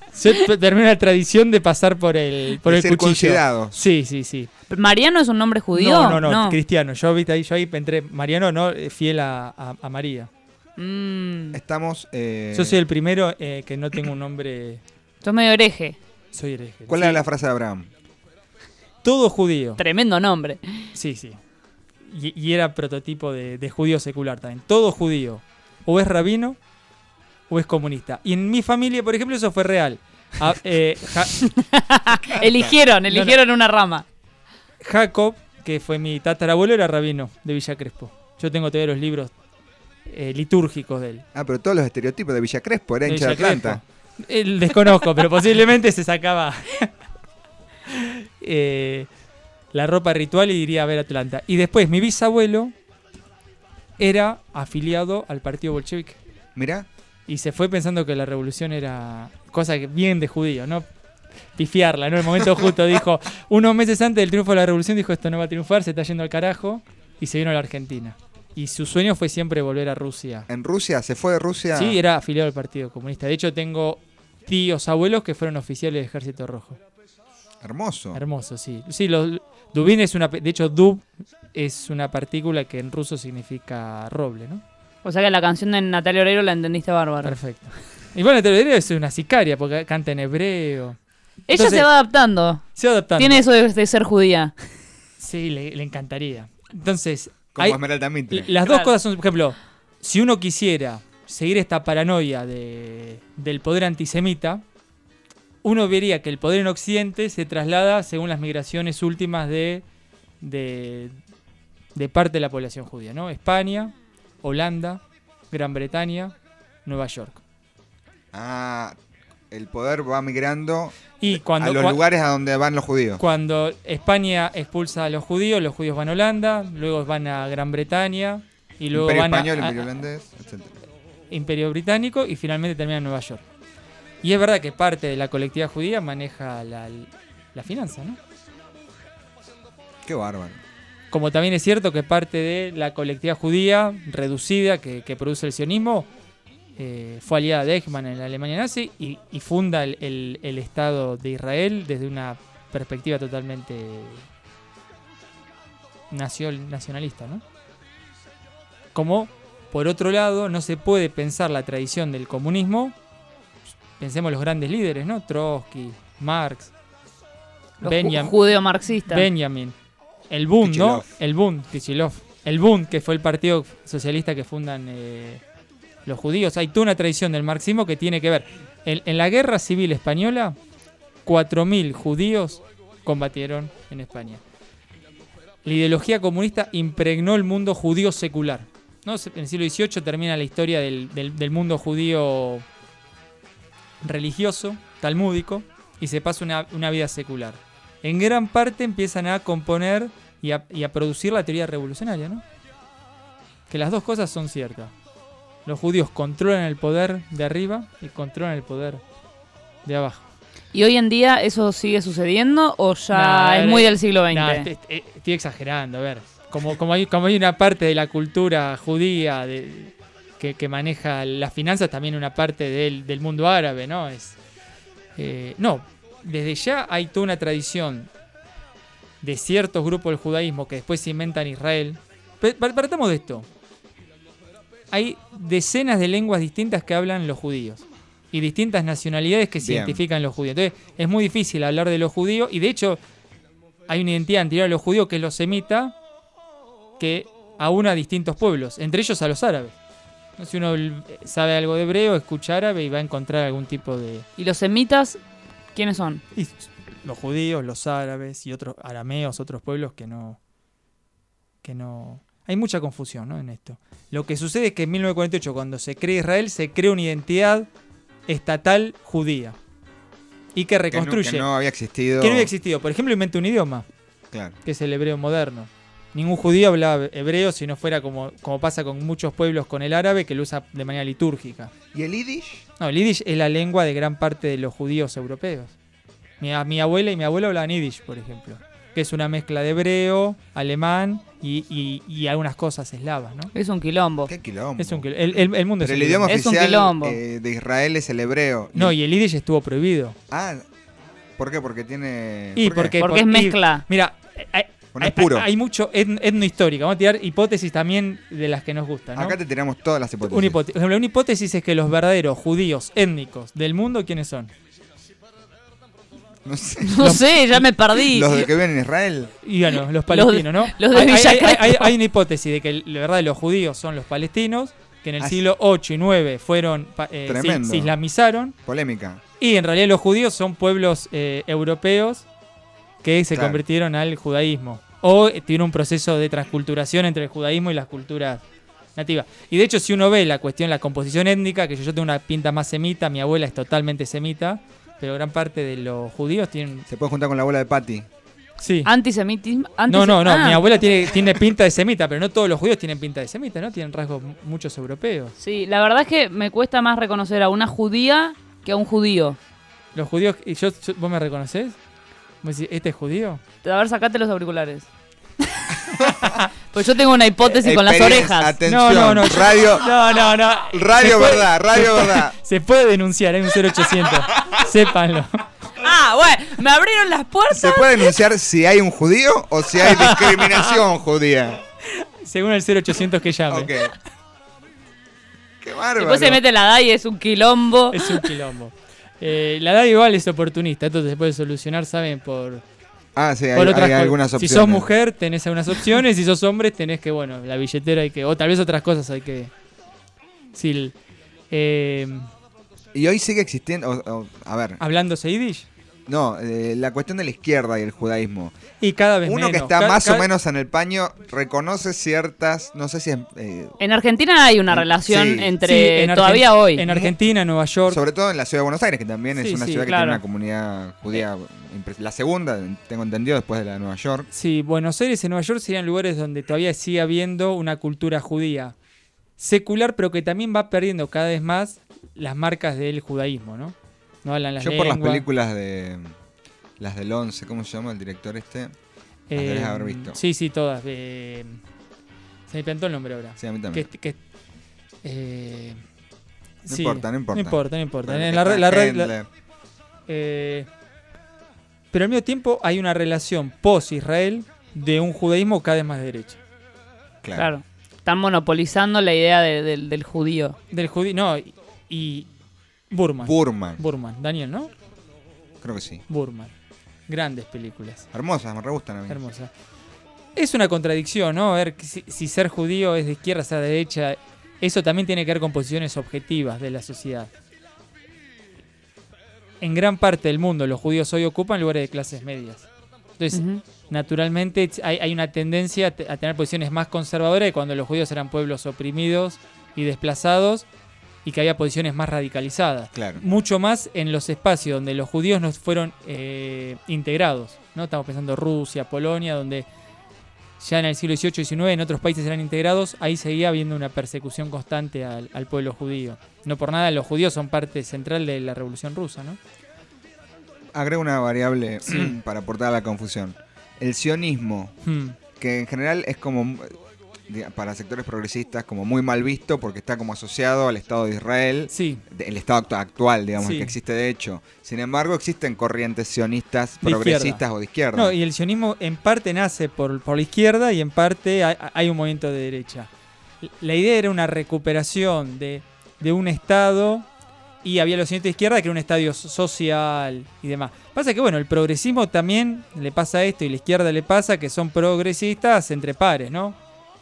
Yo termino la tradición de pasar por el, por el cuchillo. Sí, sí, sí. ¿Mariano es un nombre judío? No, no, no, cristiano. Yo, viste, ahí, yo ahí entré, Mariano, no, eh, fiel a, a- a María. Mm, Estamos. eh, Yo soy el primero eh, que no tengo un nombre. sos medio hereje. Soy hereje. ¿Cuál Sí. era la frase de Abraham? Todo judío. Tremendo nombre. Sí, sí. Y, y era prototipo de, de judío secular también. Todo judío. O es rabino o es comunista. Y en mi familia, por ejemplo, eso fue real. A- eh, Ja- eligieron, eligieron una rama. Jacob, que fue mi tatarabuelo, era rabino de Villa Crespo. Yo tengo todavía los libros eh, litúrgicos de él. Ah, pero todos los estereotipos de Villa Crespo, era De hincha de Atlanta. Crespo. Eh, desconozco, pero posiblemente se sacaba eh, la ropa ritual y iría a ver Atlanta. Y después mi bisabuelo era afiliado al partido bolchevique. Mirá, Y se fue pensando que la revolución era cosa que bien de judío, ¿no? Pifiarla, ¿no? En el momento justo dijo, unos meses antes del triunfo de la revolución, dijo esto no va a triunfar, se está yendo al carajo, y se vino a la Argentina. Y su sueño fue siempre volver a Rusia. en Rusia, se fue de Rusia. Sí, era afiliado al Partido Comunista. De hecho, tengo tíos, abuelos que fueron oficiales del Ejército Rojo. Hermoso. Hermoso, sí. Sí, los, Dubin es una... De hecho, Dub es una partícula que en ruso significa roble, ¿no? O sea que la canción de Natalia Oreiro la entendiste bárbaro. Perfecto. Y bueno, te lo diré, es una sicaria porque canta en hebreo. Ella Entonces, se va adaptando. Se va adaptando. Tiene eso de, de ser judía. Sí, le, le encantaría. Entonces, Como hay- Esmeralda Mitre. las dos cosas son, por ejemplo, si uno quisiera seguir esta paranoia de, del poder antisemita, uno vería que el poder en Occidente se traslada según las migraciones últimas de, de, de parte de la población judía, ¿no? España, Holanda, Gran Bretaña, Nueva York. Ah, el poder va migrando Y cuando, a los lugares a donde van los judíos. Cuando España expulsa a los judíos, los judíos van a Holanda, luego van a Gran Bretaña y luego Imperio van a- español, a, Imperio holandés, etc. Imperio británico y finalmente termina en Nueva York. Y es verdad que parte de la colectividad judía maneja la, la finanza, ¿no? Qué bárbaro. Como también es cierto que parte de la colectividad judía reducida que, que produce el sionismo eh, fue aliada de Eichmann en la Alemania nazi y, y funda el, el- el Estado de Israel desde una perspectiva totalmente nacio- nacionalista, ¿no? Como, por otro lado, no se puede pensar la tradición del comunismo, pensemos los grandes líderes, ¿no? Trotsky, Marx, Los Benjam- ju- judeo-marxistas. Benjamin. El Bund, ¿no? El Bund, Kichilov. El Bund, que fue el partido socialista que fundan eh, los judíos. Hay toda una tradición del marxismo que tiene que ver. En, en la guerra civil española, 4.000 judíos combatieron en España. La ideología comunista impregnó el mundo judío secular. ¿no? En el siglo XVIII termina la historia del, del- del mundo judío religioso, talmúdico, y se pasa una, una vida secular. En gran parte empiezan a componer y a, y a producir la teoría revolucionaria, ¿no? Que las dos cosas son ciertas. Los judíos controlan el poder de arriba y controlan el poder de abajo. ¿Y hoy en día eso sigue sucediendo o ya Nah, es eh, muy del siglo XX? nah, este- este- estoy exagerando, a ver. Como, como, hay, como hay una parte de la cultura judía de- que, que maneja las finanzas, también una parte del, del mundo árabe, ¿no? Es, eh, no, desde ya hay toda una tradición de ciertos grupos del judaísmo que después se inventan en Israel. Partamos de esto. Hay decenas de lenguas distintas que hablan los judíos y distintas nacionalidades que se Bien. identifican los judíos. Entonces es muy difícil hablar de los judíos y de hecho hay una identidad anterior a los judíos que es los semita que aúna a distintos pueblos, entre ellos a los árabes. ¿No? Si uno sabe algo de hebreo, escucha árabe y va a encontrar algún tipo de... ¿Y los semitas quiénes son? y los judíos, los árabes y otros arameos, otros pueblos que no... que no... Hay mucha confusión ¿no? en esto. Lo que sucede es que en 1948, cuando se crea Israel, se crea una identidad estatal judía. Y que Que no, reconstruye. que no había existido. que no había existido. Por ejemplo, inventa un idioma Claro. que es el hebreo moderno. Ningún judío hablaba hebreo si no fuera como, como pasa con muchos pueblos con el árabe que lo usa de manera litúrgica. ¿Y el Yiddish? No, el yiddish es la lengua de gran parte de los judíos europeos. Mi, abuela y mi abuelo hablaban yiddish, por ejemplo, que es una mezcla de hebreo, alemán y, y- y algunas cosas eslavas, ¿no? Es un quilombo. ¿Qué quilombo? Es un, quil- el, el- el mundo Pero es el un idioma quilombo. Es un oficial quilombo. eh, de Israel es el hebreo. No, y el yiddish estuvo prohibido. Ah, ¿por qué? Porque tiene... Y ¿por qué? porque, Porque es y- mezcla. Mira, Bueno, es hay- puro. hay mucho etno. Vamos a tirar hipótesis también de las que nos gustan. ¿no? Acá te tiramos todas las hipótesis. Una hipótesis. Por ejemplo, una hipótesis es que los verdaderos judíos étnicos del mundo, ¿quiénes son? No sé. No sé, ya me perdí. Los de que viven en Israel. Y bueno, los palestinos, ¿no? los de hay, hay- Villa hay- Crespo. hay- hay una hipótesis de que la verdad los judíos son los palestinos, que en el Ah, siglo 8 y 9 fueron eh, se islamizaron, Polémica. y en realidad los judíos son pueblos eh, europeos que se Claro. convirtieron al judaísmo. o eh, tiene un proceso de transculturación entre el judaísmo y las culturas nativas. Y de hecho, si uno ve la cuestión, la composición étnica, que yo, yo tengo una pinta más semita, mi abuela es totalmente semita, pero gran parte de los judíos tienen... Se puede juntar con la abuela de Patty. Sí. Antisemitismo. No, no, no, Ah. mi abuela tiene, tiene pinta de semita, pero no todos los judíos tienen pinta de semita, ¿no? Tienen rasgos mu- muchos europeos. Sí, la verdad es que me cuesta más reconocer a una judía que a un judío. Los judíos, y yo, yo- ¿vos me reconocés? ¿Vos decís, este es judío? A ver, sacate los auriculares. pues yo tengo una hipótesis con las orejas. Atención, No, no, no. radio, No, no, no. radio puede- verdad, radio se puede- verdad. Se puede denunciar, hay un 0800. Sépanlo. Ah, bueno, me abrieron las puertas. ¿Se puede denunciar si hay un judío o si hay discriminación judía? Según el 0800 que llame. Ok. Qué bárbaro. Después se mete la DAI y es un quilombo. Es un quilombo. Eh, la edad igual es oportunista, entonces se puede solucionar, ¿saben? Por, Ah, sí, hay, otras algunas Si opciones. sos mujer, tenés algunas opciones. si sos hombre, tenés que, bueno, la billetera hay que. O tal vez otras cosas hay que. Sí. eh, Y hoy sigue existiendo. o- o- a ver, hablando Seidish. No, eh, la cuestión de la izquierda y el judaísmo. Y cada vez Uno menos. que está más o menos en el paño reconoce ciertas. No sé si es. eh, En Argentina hay una relación Sí. entre Sí, en Argen- todavía hoy. En Argentina, Nueva York. sobre todo en la ciudad de Buenos Aires, que también es una sí, ciudad que claro. tiene una comunidad judía. La segunda, tengo entendido, después de la de Nueva York. Sí, Buenos Aires y Nueva York serían lugares donde todavía sigue habiendo una cultura judía secular, pero que también va perdiendo cada vez más las marcas del judaísmo, ¿no? No hablan las Yo por las películas de. Las del 11, ¿cómo se llama el director este? Las debes Eh, haber visto. Sí, sí, todas. eh, se me plantó el nombre ahora. Sí, a mí también. Que, que- eh, No sí, importa, no importa. No importa, no importa. Bueno, En que la, la eh, pero al mismo tiempo hay una relación post-Israel de un judaísmo cada vez más de derecha. Claro. Claro. Están monopolizando la idea de- del- del judío. Del judío, no, y Burman. Burman. Burman, Daniel, ¿no? Creo que sí. Burman. Grandes películas. Hermosas, me re gustan a mí. Hermosa. Es una contradicción, ¿no? A ver si, si ser judío es de izquierda, ser de derecha. Eso también tiene que ver con posiciones objetivas de la sociedad. En gran parte del mundo, los judíos hoy ocupan lugares de clases medias. Entonces, naturalmente, hay, hay una tendencia a, te- a tener posiciones más conservadoras de cuando los judíos eran pueblos oprimidos y desplazados y que había posiciones más radicalizadas Claro. mucho más en los espacios donde los judíos no fueron eh, integrados. ¿no? Estamos pensando Rusia, Polonia, donde ya en el siglo XVIII y XIX en otros países eran integrados, ahí seguía habiendo una persecución constante al, al pueblo judío. No por nada los judíos son parte central de la Revolución Rusa, ¿no? Agrego una variable para aportar a la confusión. El sionismo, Hmm. que en general es como, para sectores progresistas, como muy mal visto porque está como asociado al Estado de Israel, Sí, el Estado actu- actual, digamos, el que existe de hecho. Sin embargo, existen corrientes sionistas De progresistas izquierda. o de izquierda. No, y el sionismo en parte nace por, por la izquierda y en parte hay, hay un movimiento de derecha. La idea era una recuperación de, de un Estado y había los sionistas de izquierda que era un estadio so- social y demás. Pasa que, bueno, el progresismo también le pasa esto y la izquierda le pasa que son progresistas entre pares, ¿no?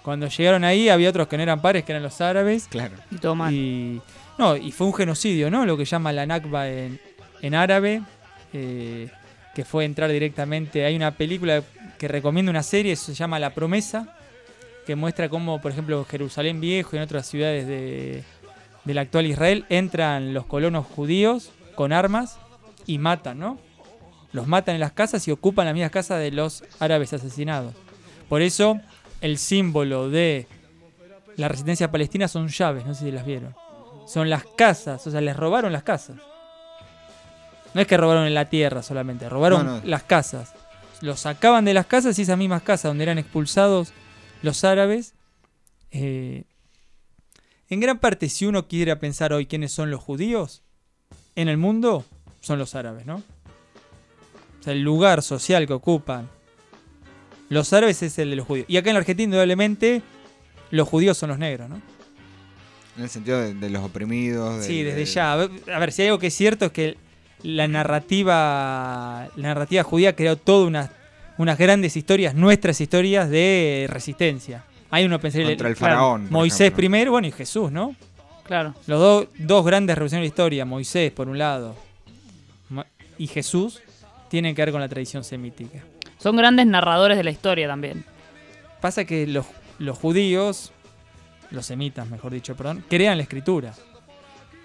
Cuando llegaron ahí había otros que no eran pares, que eran los árabes. Claro. Y todo mal. Y, no, y fue un genocidio, ¿no? Lo que llama la Nakba en, en árabe, eh, que fue entrar directamente. Hay una película que recomiendo una serie, se llama La Promesa, que muestra cómo, por ejemplo, Jerusalén Viejo y en otras ciudades de, del actual Israel entran los colonos judíos con armas y matan, ¿no? Los matan en las casas y ocupan las mismas casas de los árabes asesinados. Por eso, el símbolo de la resistencia palestina son llaves, no sé si las vieron. Son las casas, o sea, les robaron las casas. No es que robaron en la tierra solamente, robaron No, no. las casas. Los sacaban de las casas y esas mismas casas donde eran expulsados los árabes. eh, en gran parte, si uno quiere pensar hoy quiénes son los judíos en el mundo, son los árabes, ¿no? O sea, el lugar social que ocupan los árabes es el de los judíos. Y acá en la Argentina, indudablemente, los judíos son los negros, ¿no? En el sentido de, de los oprimidos. Sí, desde de- ya. A ver, A ver, si hay algo que es cierto es que la narrativa, la narrativa judía creó todas unas, unas grandes historias, nuestras historias de resistencia. Hay uno pensar Contra el faraón, Moisés ejemplo. primero, bueno, y Jesús, ¿no? Claro. Los dos- dos grandes revoluciones de la historia, Moisés por un lado y Jesús, tienen que ver con la tradición semítica. Son grandes narradores de la historia también. Pasa que los, los judíos, los semitas, mejor dicho, perdón, crean la escritura.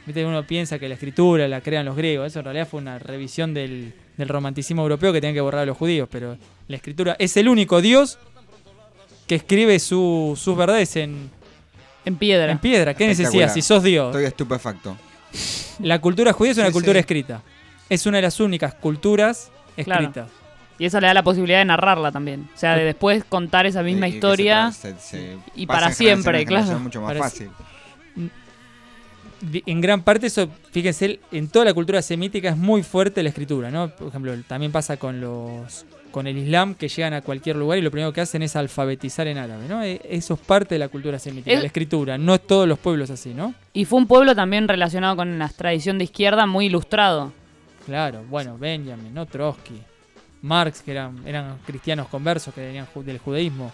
Viste que uno piensa que la escritura la crean los griegos. Eso en realidad fue una revisión del, del romanticismo europeo que tenían que borrar a los judíos. Pero la escritura es el único Dios que escribe su- sus verdades en, En piedra. en piedra. ¿Qué necesidad? Si sos Dios. Estoy estupefacto. La cultura judía es una Sí, cultura sí. escrita. Es una de las únicas culturas Claro. Y eso le da la posibilidad de narrarla también. O sea, de después contar esa misma Y- historia. se tra- se- se y para siempre, claro. mucho más Para- fácil. En gran parte eso, fíjense, en toda la cultura semítica es muy fuerte la escritura, ¿no? Por ejemplo, también pasa con los con el Islam que llegan a cualquier lugar y lo primero que hacen es alfabetizar en árabe, ¿no? E- Eso es parte de la cultura semítica, Es- la escritura. No es todos los pueblos así, ¿no? Y fue un pueblo también relacionado con la tradición de izquierda muy ilustrado. Claro, bueno, Benjamin, ¿no? Trotsky, Marx, que eran, eran cristianos conversos que venían del judaísmo.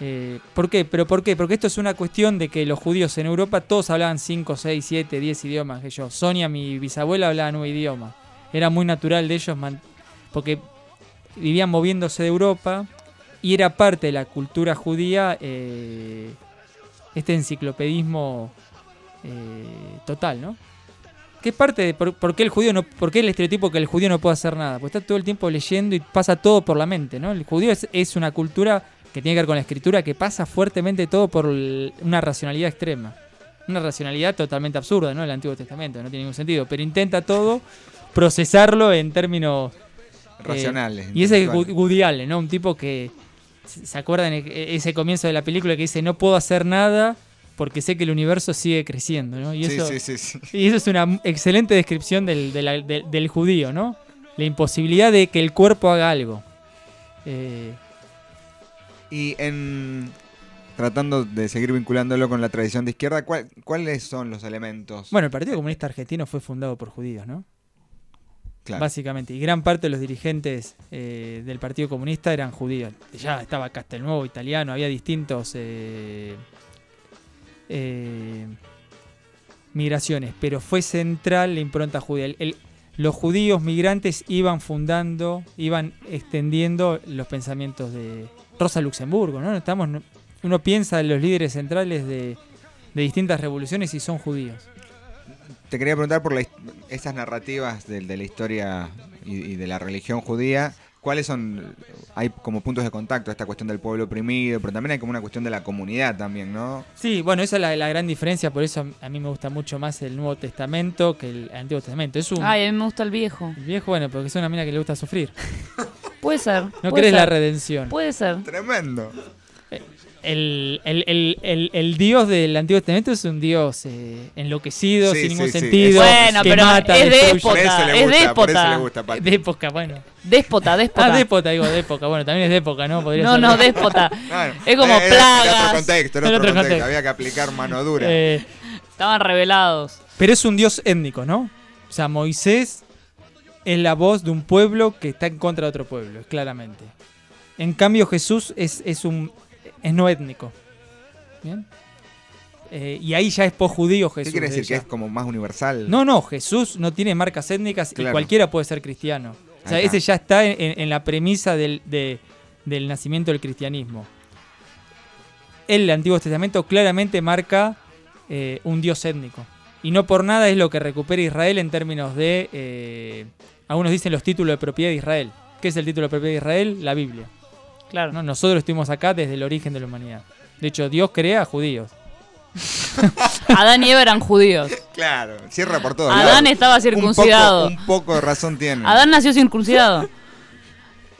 Eh, ¿Por qué? ¿Pero por qué? Porque esto es una cuestión de que los judíos en Europa todos hablaban 5, 6, 7, 10 idiomas. Que yo, Sonia, mi bisabuela, hablaba nueve idiomas. Era muy natural de ellos porque vivían moviéndose de Europa y era parte de la cultura judía eh, este enciclopedismo eh, total, ¿no? Es parte de por, por qué el judío no, por qué el estereotipo que el judío no puede hacer nada, porque está todo el tiempo leyendo y pasa todo por la mente, ¿no? El judío es, es una cultura que tiene que ver con la escritura que pasa fuertemente todo por el- una racionalidad extrema. Una racionalidad totalmente absurda, ¿no? El Antiguo Testamento, no tiene ningún sentido, pero intenta todo procesarlo en términos eh, Racionales. y ese es. Woody Allen, ¿no? Un tipo que. ¿Se se acuerdan e- ese comienzo de la película que dice: No puedo hacer nada porque sé que el universo sigue creciendo, ¿no? Y Sí, eso, sí, sí, sí. y eso es una excelente descripción del, del judío, ¿no? La imposibilidad de que el cuerpo haga algo. Eh, Y en tratando de seguir vinculándolo con la tradición de izquierda, ¿cuál- ¿cuáles son los elementos? bueno, el Partido Comunista Argentino fue fundado por judíos, ¿no? Claro. Básicamente. Y gran parte de los dirigentes eh, del Partido Comunista eran judíos. Ya estaba Castelnuovo, italiano, había distintos eh, eh, migraciones, pero fue central la impronta judía. Los judíos migrantes iban fundando, iban extendiendo los pensamientos de Rosa Luxemburgo, ¿no? Estamos, uno piensa en los líderes centrales de, de distintas revoluciones y son judíos. Te quería preguntar por la esas narrativas de, la historia y de la religión judía. ¿Cuáles son? Hay como puntos de contacto esta cuestión del pueblo oprimido, pero también hay como una cuestión de la comunidad también, ¿no? Sí, bueno, esa es la, la gran diferencia, por eso a mí me gusta mucho más el Nuevo Testamento que el Antiguo Testamento. Es un Ay, a mí me gusta el viejo. el viejo, bueno, porque es una mina que le gusta sufrir. Puede ser. No puede querés la redención. Puede ser. Tremendo. El, el- el- el- el Dios del Antiguo Testamento es un Dios eh, enloquecido, Sí, sin ningún sí, sí. sentido. Bueno, que pero mata, es déspota, es déspota. De época, bueno. Déspota, déspota. Ah, déspota, digo, de época. Bueno, también es de época, ¿no? Podría no, ser no, déspota. Es como Era- era plagas. otro contexto, era Era otro otro contexto. contexto. Había que aplicar mano dura. Eh, Estaban revelados. Pero es un dios étnico, ¿no? O sea, Moisés es la voz de un pueblo que está en contra de otro pueblo, claramente. En cambio, Jesús es, es un es no étnico. ¿Bien? Eh, y ahí ya es posjudío Jesús. ¿Qué quiere de decir? ¿Que es como más universal? No, no, Jesús no tiene marcas étnicas y cualquiera puede ser cristiano. O sea, ese ya está en, en- en la premisa del, de- del nacimiento del cristianismo. El Antiguo Testamento claramente marca eh, un dios étnico. Y no por nada es lo que recupera Israel en términos de... eh, algunos dicen los títulos de propiedad de Israel. ¿Qué es el título de propiedad de Israel? La Biblia. Claro. ¿no? Nosotros estuvimos acá desde el origen de la humanidad. De hecho, Dios crea a judíos. Adán y Eva eran judíos. Claro, cierra por todos Adán lados. estaba Un circuncidado. poco- Un poco, de razón tiene. Adán nació circuncidado.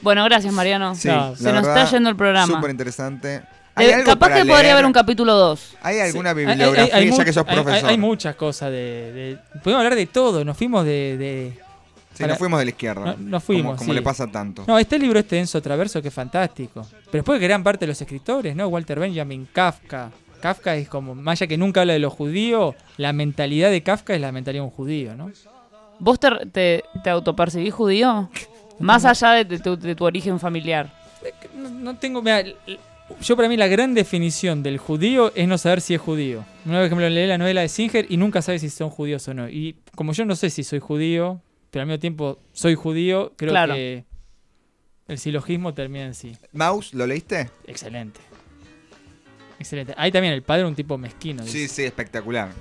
Bueno, gracias, Mariano. Sí, No, se nos verdad, está yendo el programa. Súper interesante. Eh, capaz que podría haber un capítulo 2. ¿Hay alguna Sí, hay- bibliografía, hay- hay ya que sos hay- hay- profesor? Hay, muchas cosas de, de- Podemos hablar de todo. Nos fuimos de... de- Sí, para- nos fuimos de la izquierda. No- nos fuimos, Como, como sí. le pasa tanto. No, este libro este Enzo Traverso que es fantástico. Pero después que gran parte de los escritores, ¿no? Walter Benjamin, Kafka. Kafka es como, más allá que nunca habla de los judíos, la mentalidad de Kafka es la mentalidad de un judío, ¿no? ¿Vos te, te, te autopercibís judío? Más allá de, de tu, de tu origen familiar. No, no tengo. mirá, yo para mí la gran definición del judío es no saber si es judío. Una vez que me lo leí la novela de Singer y nunca sabes si son judíos o no. Y como yo no sé si soy judío, pero al mismo tiempo soy judío, creo Claro. que El silogismo termina en sí. Mouse, ¿lo leíste? Excelente. Excelente. Ahí también el padre un tipo mezquino. Sí, dice. sí, espectacular. Bueno,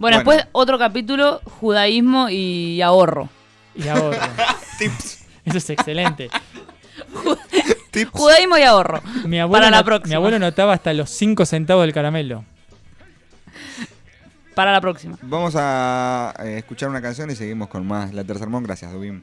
Bueno. después otro capítulo, judaísmo y ahorro. Y ahorro. Tips. Eso es excelente. Tips. Judaísmo y ahorro. Mi abuelo, Para la próxima. mi abuelo notaba hasta los 5 centavos del caramelo. Para la próxima. Vamos a eh, escuchar una canción y seguimos con más La Tercer Mon. Gracias, Dubín.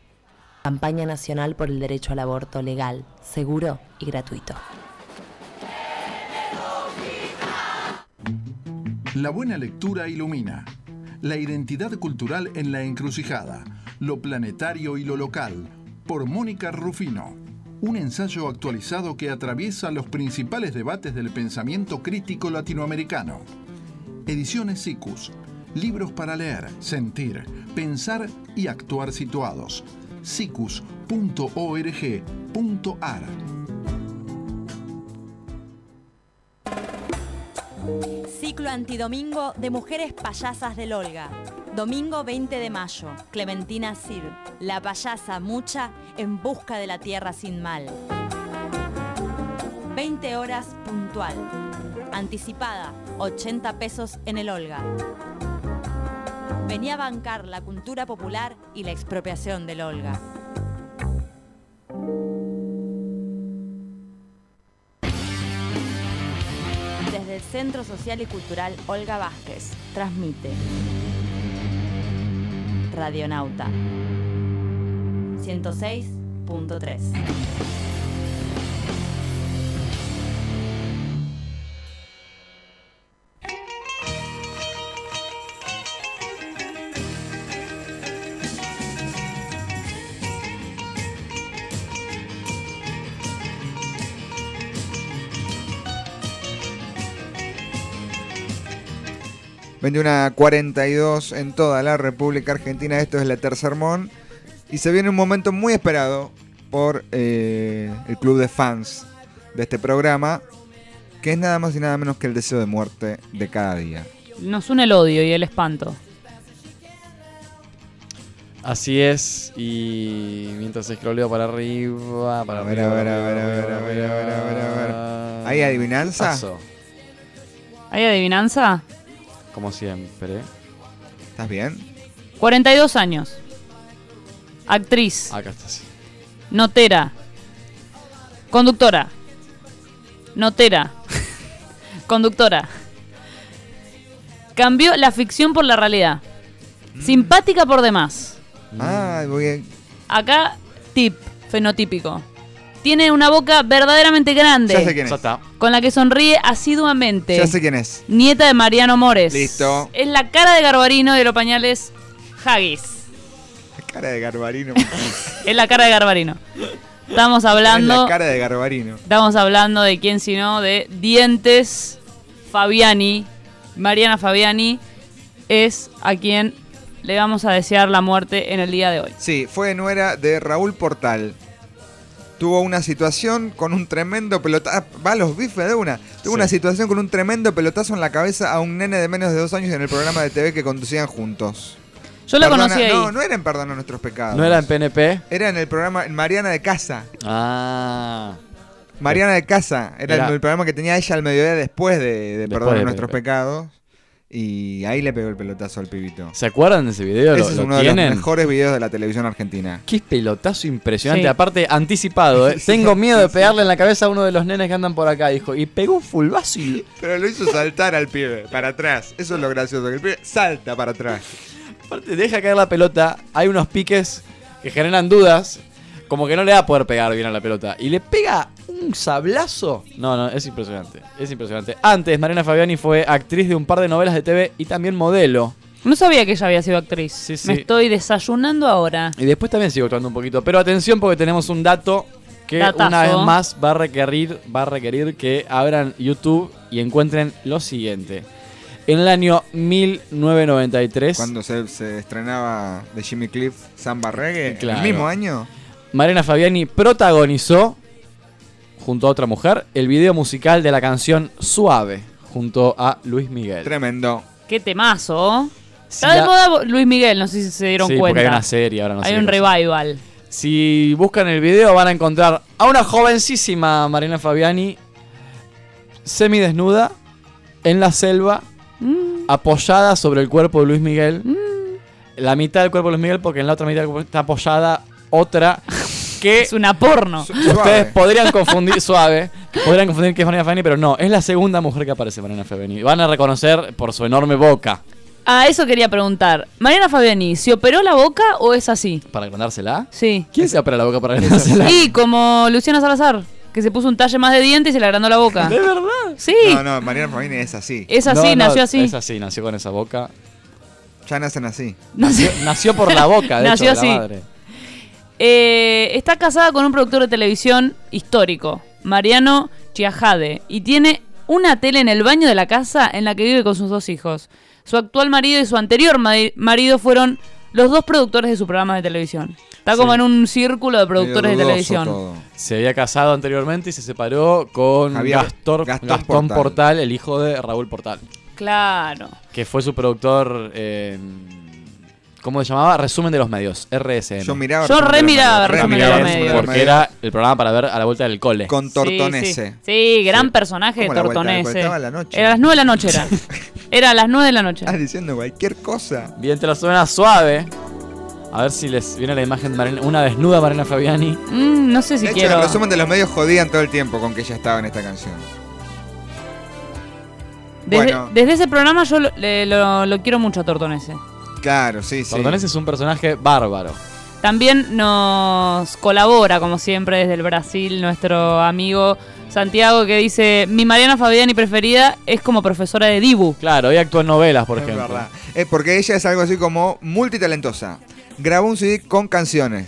Campaña Nacional por el Derecho al Aborto Legal, Seguro y Gratuito. La buena lectura ilumina. La identidad cultural en la encrucijada. Lo planetario y lo local. Por Mónica Rufino. Un ensayo actualizado que atraviesa los principales debates del pensamiento crítico latinoamericano. Ediciones SICUS. libros para leer, sentir, pensar y actuar situados. cicus.org.ar Ciclo antidomingo de mujeres payasas del Olga. Domingo 20 de mayo, Clementina Cid, la payasa mucha en busca de la tierra sin mal. 20 horas puntual. Anticipada, 80 pesos en el Olga. Venía a bancar la cultura popular y la expropiación del Olga. Desde el Centro Social y Cultural Olga Vázquez, transmite Radionauta 106.3. a 42 en toda la República Argentina. Esto es la Tercer Mon. Y se viene un momento muy esperado por eh, el club de fans de este programa, que es nada más y nada menos que el deseo de muerte de cada día. Nos une el odio y el espanto. Así es, y mientras scrolleo para arriba, para A ver, arriba. a ver, a para ver, a ver, a ver, a ver, a ver, a ver. ¿Hay adivinanza? Paso, ¿Hay adivinanza? Como siempre. ¿Estás bien? 42 años. Actriz. Acá está, sí. Notera. Conductora. Notera. Conductora. Cambió la ficción por la realidad. Mm. Simpática por demás. Ah, voy a- Acá, tip fenotípico. Tiene una boca verdaderamente grande. Ya sé quién Ya es. está. Con la que sonríe asiduamente. Ya sé quién es. Nieta de Mariano Mores. Listo. Es la cara de Garbarino de los pañales Haggis. Cara de Garbarino. Es la cara de Garbarino. Estamos Es hablando. la cara de Garbarino. Estamos hablando de quién sino de Dientes Fabiani. Mariana Fabiani es a quien le vamos a desear la muerte en el día de hoy. Sí, fue nuera de Raúl Portal. Tuvo una situación con un tremendo pelotazo. Va a los bifes de una. Tuvo Sí. una situación con un tremendo pelotazo en la cabeza a un nene de menos de dos años en el programa de TV que conducían juntos. Yo la Perdona- conocí ahí. No, no era en Perdona Nuestros Pecados. ¿No era en PNP? Era en el programa en Mariana de Casa. Ah. Mariana de Casa. Era, Era- el, el programa que tenía ella al mediodía después de, de Después Perdona de Nuestros. Pecados. Y ahí le pegó el pelotazo al pibito. ¿Se acuerdan de ese video? ¿Lo, Ese es lo uno de tienen? los mejores videos de la televisión argentina. Qué pelotazo impresionante. Sí. Aparte, anticipado, ¿eh? Tengo miedo de pegarle en la cabeza a uno de los nenes que andan por acá, dijo. Y pegó un fulbazo y... Pero lo hizo saltar al pibe, para atrás. Eso es lo gracioso, que el pibe salta para atrás. Aparte, deja caer la pelota. Hay unos piques que generan dudas. Como que no le va a poder pegar bien a la pelota. Y le pega un sablazo. No, no, es impresionante. Es impresionante. Antes, Mariana Fabiani fue actriz de un par de novelas de TV y también modelo. No sabía que ella había sido actriz. Sí, sí. Me estoy desayunando ahora. Y después también sigo actuando un poquito. Pero atención porque tenemos un dato que Datazo. una vez más va a requerir, va a requerir que abran YouTube y encuentren lo siguiente. En el año 1993, Cuando se, se estrenaba de Jimmy Cliff Samba Reggae, Claro. el mismo año. Mariana Fabiani protagonizó, junto a otra mujer, el video musical de la canción Suave, junto a Luis Miguel. Tremendo. Qué temazo. Si Está de la- moda Luis Miguel, no sé si se dieron Sí, porque cuenta. hay una serie ahora, no sé Hay un revival. Si buscan el video van a encontrar a una jovencísima Mariana Fabiani semidesnuda en la selva, Mm, apoyada sobre el cuerpo de Luis Miguel. La mitad del cuerpo de Luis Miguel porque en la otra mitad del cuerpo está apoyada otra que es una porno. Su- ustedes suave. podrían confundir suave, que podrían confundir que es Mariana Fabiani, pero no, es la segunda mujer que aparece Mariana Fabiani. Van a reconocer por su enorme boca. Ah, eso quería preguntar. Mariana Fabiani, ¿se operó la boca o es así? ¿Para agrandársela? Sí. ¿Quién se opera la boca para agrandársela? Y como Luciana Salazar, que se puso un talle más de diente y se le agrandó la boca. ¿De verdad? Sí. No, no, Mariana Fabiani es así. Es así, No, no, nació así. Es así, nació con esa boca. Ya nacen así. Nació, nació por la boca, de Nació hecho, de la madre. Eh, está casada con un productor de televisión histórico, Mariano Chiajade, y tiene una tele en el baño de la casa en la que vive con sus dos hijos. Su actual marido y su anterior mari- marido fueron los dos productores de su programa de televisión. Está como Sí. en un círculo de productores de televisión. Se había casado anteriormente y se separó con Javier Gastón, Gastón Gastón Portal. Portal. el hijo de Raúl Portal, Claro. que fue su productor en... ¿Cómo se llamaba? Resumen de los medios, RSM. Yo miraba. Yo re miraba Resumen de los Medios. Porque era el programa para ver a la vuelta del cole. Con Tortonese. Sí, Sí, gran personaje de ¿Cómo la? Tortonese. Estaba a la noche. Era a las 9 de la noche era. Era a las 9 de la noche. Estás diciendo cualquier cosa. Bien, te la suena suave. A ver si les viene la imagen de Marina- una desnuda Marina Fabiani. Mm, no sé si de hecho, quiero. el resumen de los medios jodían todo el tiempo con que ella estaba en esta canción. Desde, Bueno. desde ese programa yo lo, lo- lo quiero mucho a Tortonese. Claro, sí, sí. Tortonese es un personaje bárbaro. También nos colabora, como siempre, desde el Brasil, nuestro amigo Santiago, que dice: Mi Mariana Fabiani preferida es como profesora de Dibu. Claro, hoy actúa en novelas, por Es ejemplo. verdad. Eh, porque ella es algo así como multitalentosa. Grabó un CD con canciones.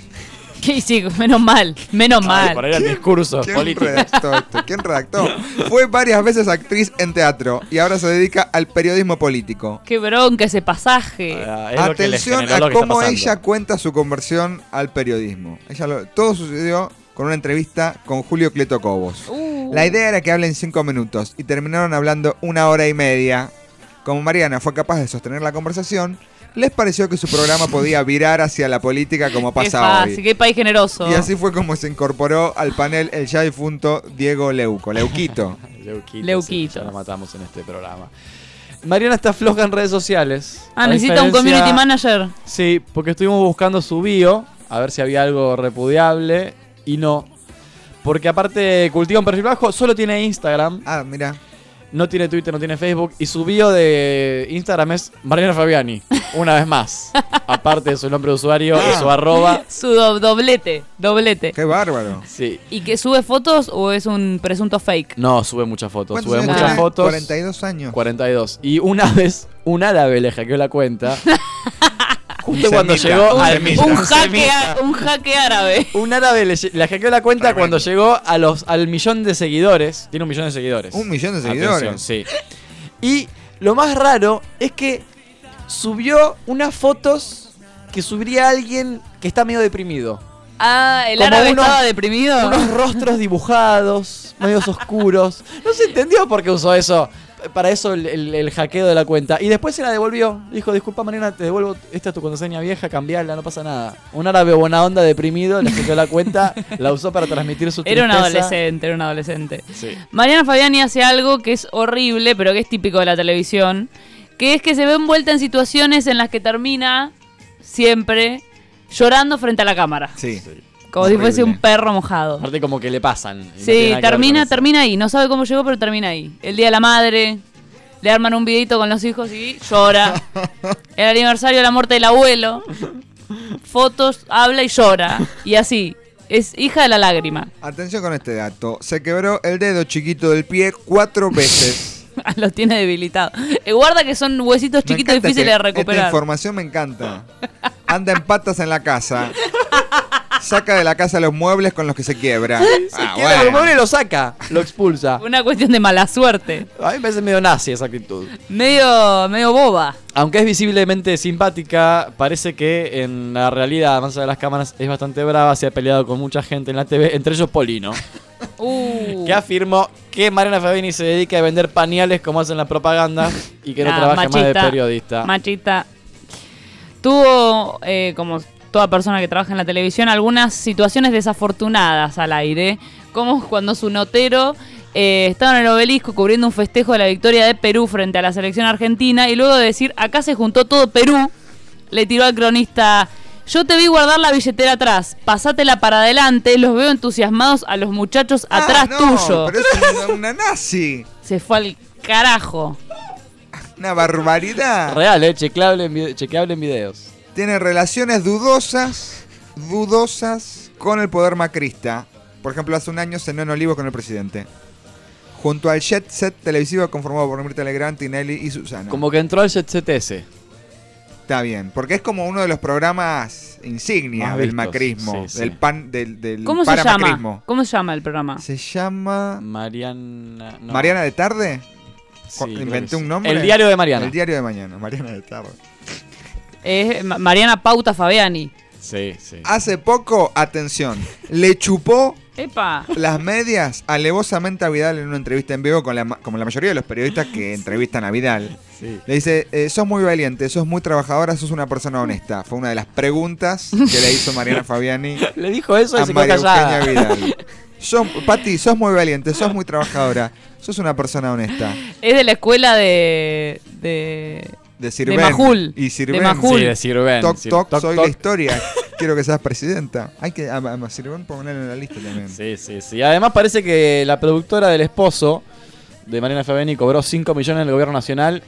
Que sí, menos mal, menos Ay, mal. para ir al discurso ¿Quién político. redactó esto? ¿Quién redactó? Fue varias veces actriz en teatro y ahora se dedica al periodismo político. Qué bronca ese pasaje. Ah, es Atención a cómo ella cuenta su conversión al periodismo. Ella lo- todo sucedió con una entrevista con Julio Cleto Cobos. Uh. La idea era que hablen cinco minutos y terminaron hablando una hora y media. Como Mariana fue capaz de sostener la conversación, les pareció que su programa podía virar hacia la política como Qué pasa fácil, hoy. qué país generoso. Y así fue como se incorporó al panel el ya difunto Diego Leuco, Leuquito. Leuquito. Leuquito. sí, ya lo matamos en este programa. Mariana está floja en redes sociales. Ah, necesita un community manager. Sí, porque estuvimos buscando su bio, a ver si había algo repudiable, y no. Porque aparte cultiva un perfil bajo, solo tiene Instagram, Ah, mira. No tiene Twitter, no tiene Facebook, y su bio de Instagram es Mariana Fabiani, una vez más. aparte de su nombre de usuario y su arroba. Su do- doblete, doblete. Qué bárbaro. Sí. ¿Y que sube fotos o es un presunto fake? No, sube muchas fotos, ¿Cuántos sube años muchas tiene? fotos. 42 años. 42. Y una vez, un árabe le hackeó la cuenta. Justo Un cuando semita, llegó un al semita. Un jaque, un jaque árabe. Un árabe le, le hackeó la cuenta cuando llegó a los, al millón de seguidores. Tiene un millón de seguidores. Un millón de Atención, seguidores. sí. Y lo más raro es que subió unas fotos que subiría alguien que está medio deprimido. Ah, el Como árabe unos- estaba deprimido. Unos rostros dibujados, medios oscuros. No se entendió por qué usó eso. Para eso el, el- el hackeo de la cuenta. Y después se la devolvió. Dijo, disculpa Mariana, te devuelvo. Esta es tu contraseña vieja, cambiala, no pasa nada. Un árabe buena onda deprimido, le hackeó la cuenta, la usó para transmitir su Era un tristeza. adolescente, era un adolescente. Sí. Mariana Fabiani hace algo que es horrible, pero que es típico de la televisión, que es que se ve envuelta en situaciones en las que termina siempre llorando frente a la cámara. Sí. Como si fuese un perro mojado. Aparte como que le pasan. no Sí, termina, termina ahí. No sabe cómo llegó, pero termina ahí. El día de la madre, le arman un videito con los hijos y llora. El aniversario de la muerte del abuelo, fotos, habla y llora. Y así. Es hija de la lágrima. Atención con este dato. Se quebró el dedo chiquito del pie cuatro veces. Los tiene debilitados. Eh, guarda que son huesitos chiquitos difíciles de Esta recuperar. información me encanta. Anda en patas en la casa. Saca de la casa los muebles con los que se quiebra. Ah, Quiebra bueno. mueble y lo saca, lo expulsa. Una cuestión de mala suerte. A mí me parece medio nazi esa actitud. Medio, medio boba. Aunque es visiblemente simpática, parece que en la realidad, más allá de las cámaras, es bastante brava. Se ha peleado con mucha gente en la TV, entre ellos Polino, Uh. que afirmó que Mariana Fabiani se dedica a vender pañales como hacen la propaganda y que no Nah, trabaja más de periodista. Machita. Tuvo, eh, como toda persona que trabaja en la televisión, algunas situaciones desafortunadas al aire, como cuando su notero eh, estaba en el obelisco cubriendo un festejo de la victoria de Perú frente a la selección argentina y luego de decir, acá se juntó todo Perú, le tiró al cronista, yo te vi guardar la billetera atrás, pasátela para adelante, los veo entusiasmados a los muchachos Ah, atrás no, tuyo. Pero es una, una nazi. Se fue al carajo. Una barbaridad. Real, eh, chequeable en, chequeable en videos. Tiene relaciones dudosas, dudosas con el poder macrista. Por ejemplo, hace un año cenó en Olivos con el presidente. Junto al jet set televisivo conformado por Mirta Legrand, Tinelli y Susana. Como que entró al Jet Set ese. Está bien, porque es como uno de los programas insignia Más del vistos, macrismo, sí, sí. del pan, del, del ¿Cómo se llama? ¿Cómo se llama el programa? Se llama Mariana. no. Mariana de Tarde. creo inventé un sí. nombre. El diario de Mariana. El diario de mañana, Mariana de tarde. Es Mariana Pauta Fabiani. Sí, sí. Hace poco, atención, le chupó Epa. las medias alevosamente a Vidal en una entrevista en vivo con la, como la mayoría de los periodistas que entrevistan a Vidal. Sí. Le dice, eh, sos muy valiente, sos muy trabajadora, sos una persona honesta. Fue una de las preguntas que le hizo Mariana Fabiani Le dijo eso y a se María. Eugenia Vidal. Sos, Pati, sos muy valiente, sos muy trabajadora, sos una persona honesta. Es de la escuela de. de. De Sirven. Majul. Y Sirven. De Majul. Sí, de Sirven. Toc, Sir- toc, toc, soy toc. la historia. Quiero que seas presidenta. Hay que a, a Sirven ponerlo en la lista también. Sí, sí, sí. Además parece que la productora del esposo de Mariana Fabiani cobró 5 millones en el gobierno nacional.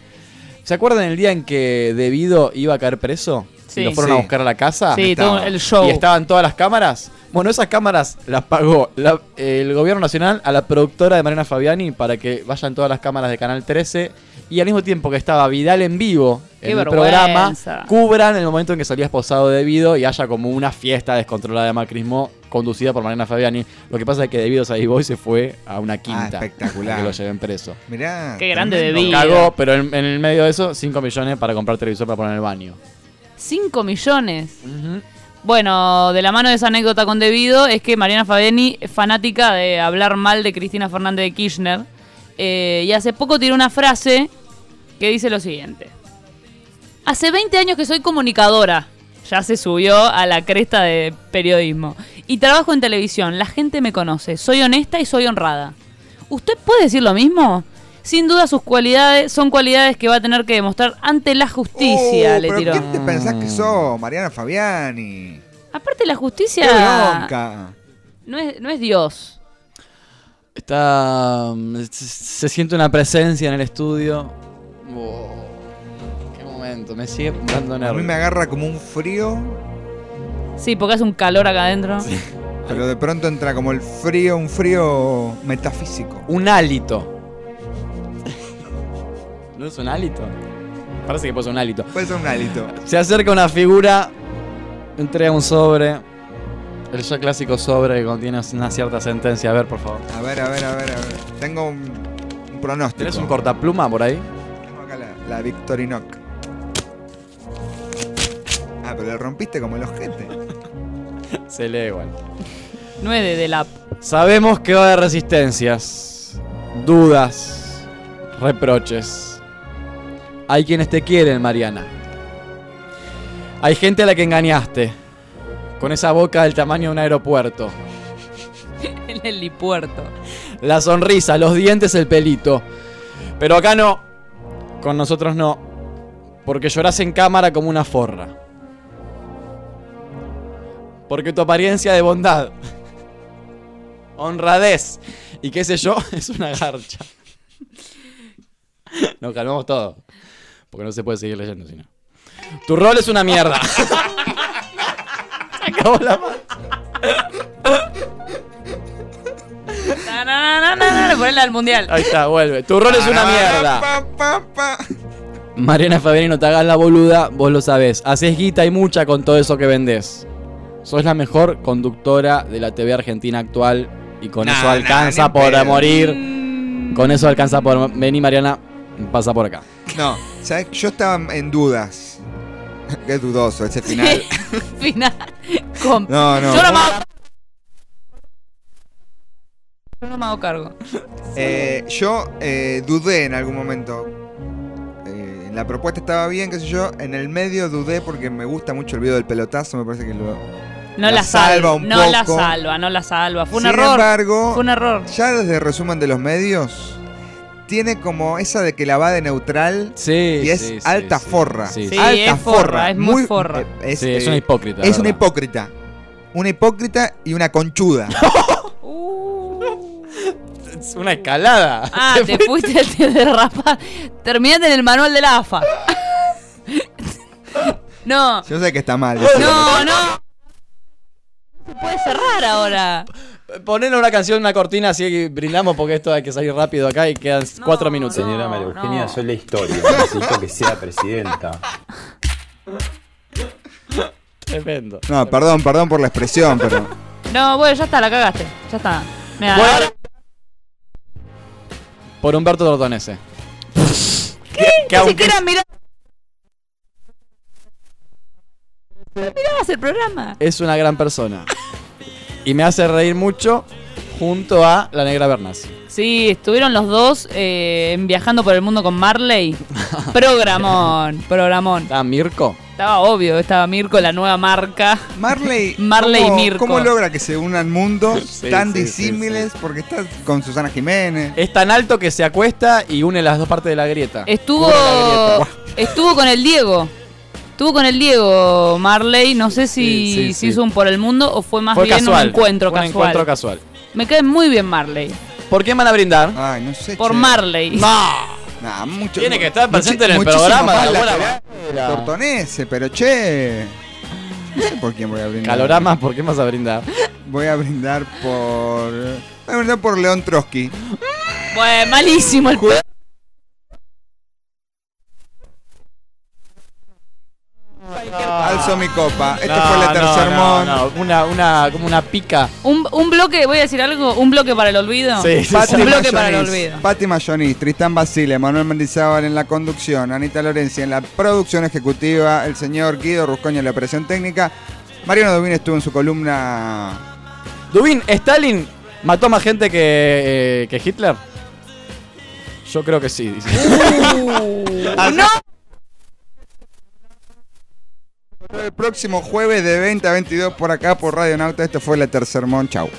¿Se acuerdan el día en que Debido iba a caer preso? Sí. Y lo fueron a buscar a la casa. Sí, todo el show. Y estaban todas las cámaras. Bueno, esas cámaras las pagó la- el gobierno nacional a la productora de Mariana Fabiani para que vayan todas las cámaras de Canal 13 y al mismo tiempo que estaba Vidal en vivo Qué en el programa, cubran el momento en que salía esposado debido y haya como una fiesta descontrolada de macrismo conducida por Mariana Fabiani. Lo que pasa es que debido se avivó y se fue a una quinta. Ah, espectacular. a Que lo lleven preso. Mirá. Qué grande. Debido. Cagó, pero en, en el medio de eso, 5 millones para comprar televisor para poner en el baño. 5 millones. Bueno, de la mano de esa anécdota con Debido es que Mariana Fabiani es fanática de hablar mal de Cristina Fernández de Kirchner. Eh, y hace poco tiró una frase que dice lo siguiente. Hace 20 años que soy comunicadora. Ya se subió a la cresta de periodismo. Y trabajo en televisión. La gente me conoce. Soy honesta y soy honrada. ¿Usted puede decir lo mismo? Sin duda sus cualidades son cualidades que va a tener que demostrar ante la justicia, Oh, le pero tiró. ¿Quién te pensás que sos, Mariana Fabiani? Aparte la ¡Qué justicia bronca! no es, no es Dios. Está. mm, Se, siente una presencia en el estudio. Oh, qué momento, me sigue dando A nervios. mí me agarra como un frío, Sí, porque hace un calor acá adentro. pero de pronto entra como el frío, un frío metafísico. Un hálito. ¿No es un hálito? Parece que puede ser un hálito. Puede ser un hálito. Se acerca una figura, entrega un sobre. El ya clásico sobre que contiene una cierta sentencia. A ver, por favor. A ver, a ver, a ver, a ver. Tengo un, un pronóstico. ¿Tienes un cortapluma por ahí? Tengo acá la, la Victorinox. Ah, pero le rompiste como el ojete. Se lee igual. No es de, de la... Sabemos que va a haber resistencias, dudas, reproches. Hay quienes te quieren, Mariana. Hay gente a la que engañaste. Con esa boca del tamaño de un aeropuerto. el helipuerto. La sonrisa, los dientes, el pelito. Pero acá no. Con nosotros no. Porque llorás en cámara como una forra. Porque tu apariencia de bondad, honradez y qué sé yo, es una garcha. Nos calmamos todos. Porque no se puede seguir leyendo si no. Tu rol es una mierda. Se acabó la Na, na, na, na, na, ponela al mundial. Ahí está, vuelve. Tu rol es una mierda. pa, pa, pa. Mariana Fabiani, no te hagas la boluda, vos lo sabés. Haces guita y mucha con todo eso que vendés. Sos la mejor conductora de la TV argentina actual y con Nah, eso alcanza por pedo. morir. Con eso alcanza por... Vení, Mariana, pasa por acá. No, ¿sabes? Yo estaba en dudas. Qué dudoso ese final. Final. Com- No, no. Yo no me hago... Yo no me hago cargo. Eh, yo eh, dudé en algún momento. Eh, la propuesta estaba bien, qué sé yo. En el medio dudé porque me gusta mucho el video del pelotazo. Me parece que lo. No la, La salva, un no la poco. salva, no la salva. Fue un Sin error. embargo, Fue un error. ya desde resumen de los medios, tiene como esa de que la va de neutral Sí, y es sí, alta sí. forra. Sí, Sí, alta es forra, es muy forra. eh, Es, Sí, es eh, una hipócrita. es la una verdad. hipócrita. Una hipócrita y una conchuda. Es una escalada. Ah, te fuiste, te derrapas. Terminaste en el manual de la AFA. No, Yo sé que está mal. no, no. Se puede cerrar ahora. Ponerle una canción, una cortina, así que brindamos porque esto hay que salir rápido acá y quedan cuatro minutos. Señora No, María Eugenia, no. soy la historia. Necesito que sea presidenta. Tremendo. No, perdón, perdón por la expresión, pero. No, bueno, ya está, la cagaste. Ya está. Mira, Bueno, por Humberto Tortonese. ¿Qué? que Ni siquiera mirá- mirabas el programa. Es una gran persona. Y me hace reír mucho junto a la negra Bernas. Sí, estuvieron los dos eh, viajando por el mundo con Marley. Programón, programón. ¿Está Mirko? Estaba obvio, estaba Mirko, la nueva marca. Marley, Marley y ¿cómo- Mirko. ¿Cómo logra que se unan mundos Sí, tan sí, sí, disímiles? Porque está con Susana Jiménez. Es tan alto que se acuesta y une las dos partes de la grieta. Estuvo, Cubre la grieta. estuvo con el Diego. Estuvo con el Diego Marley. No sé si Sí, sí, se sí. hizo un por el mundo o fue más Fue bien casual. un encuentro un casual. encuentro casual. Me cae muy bien Marley. ¿Por qué van a brindar? Ay, no sé. Por che. Marley. ¡No! Nah, mucho, Tiene que estar presente en el programa la. Tortonese, pero che. No sé por quién voy a brindar. Calorama, ¿por qué vas a brindar? Voy a brindar por. Voy a brindar por León Trotsky. Bueno, malísimo el Alzo mi copa. Este No, fue el tercer no, Una, una, como una pica. un, un bloque, voy a decir algo, un bloque para el olvido. Sí, sí, Pati un bloque para el Mayonis, olvido. Pati Mayonis, Tristán Basile, Manuel Mendizábal en la conducción, Anita Lorenzi en la producción ejecutiva, el señor Guido Ruscoña en la operación técnica. Mariano Dubín estuvo en su columna. Dubín, ¿Stalin mató más gente que, eh, que Hitler? Yo creo que sí. dice. no, El próximo jueves de 20 a 22 por acá por Radio Nauta. Este fue la tercer mon. Chau.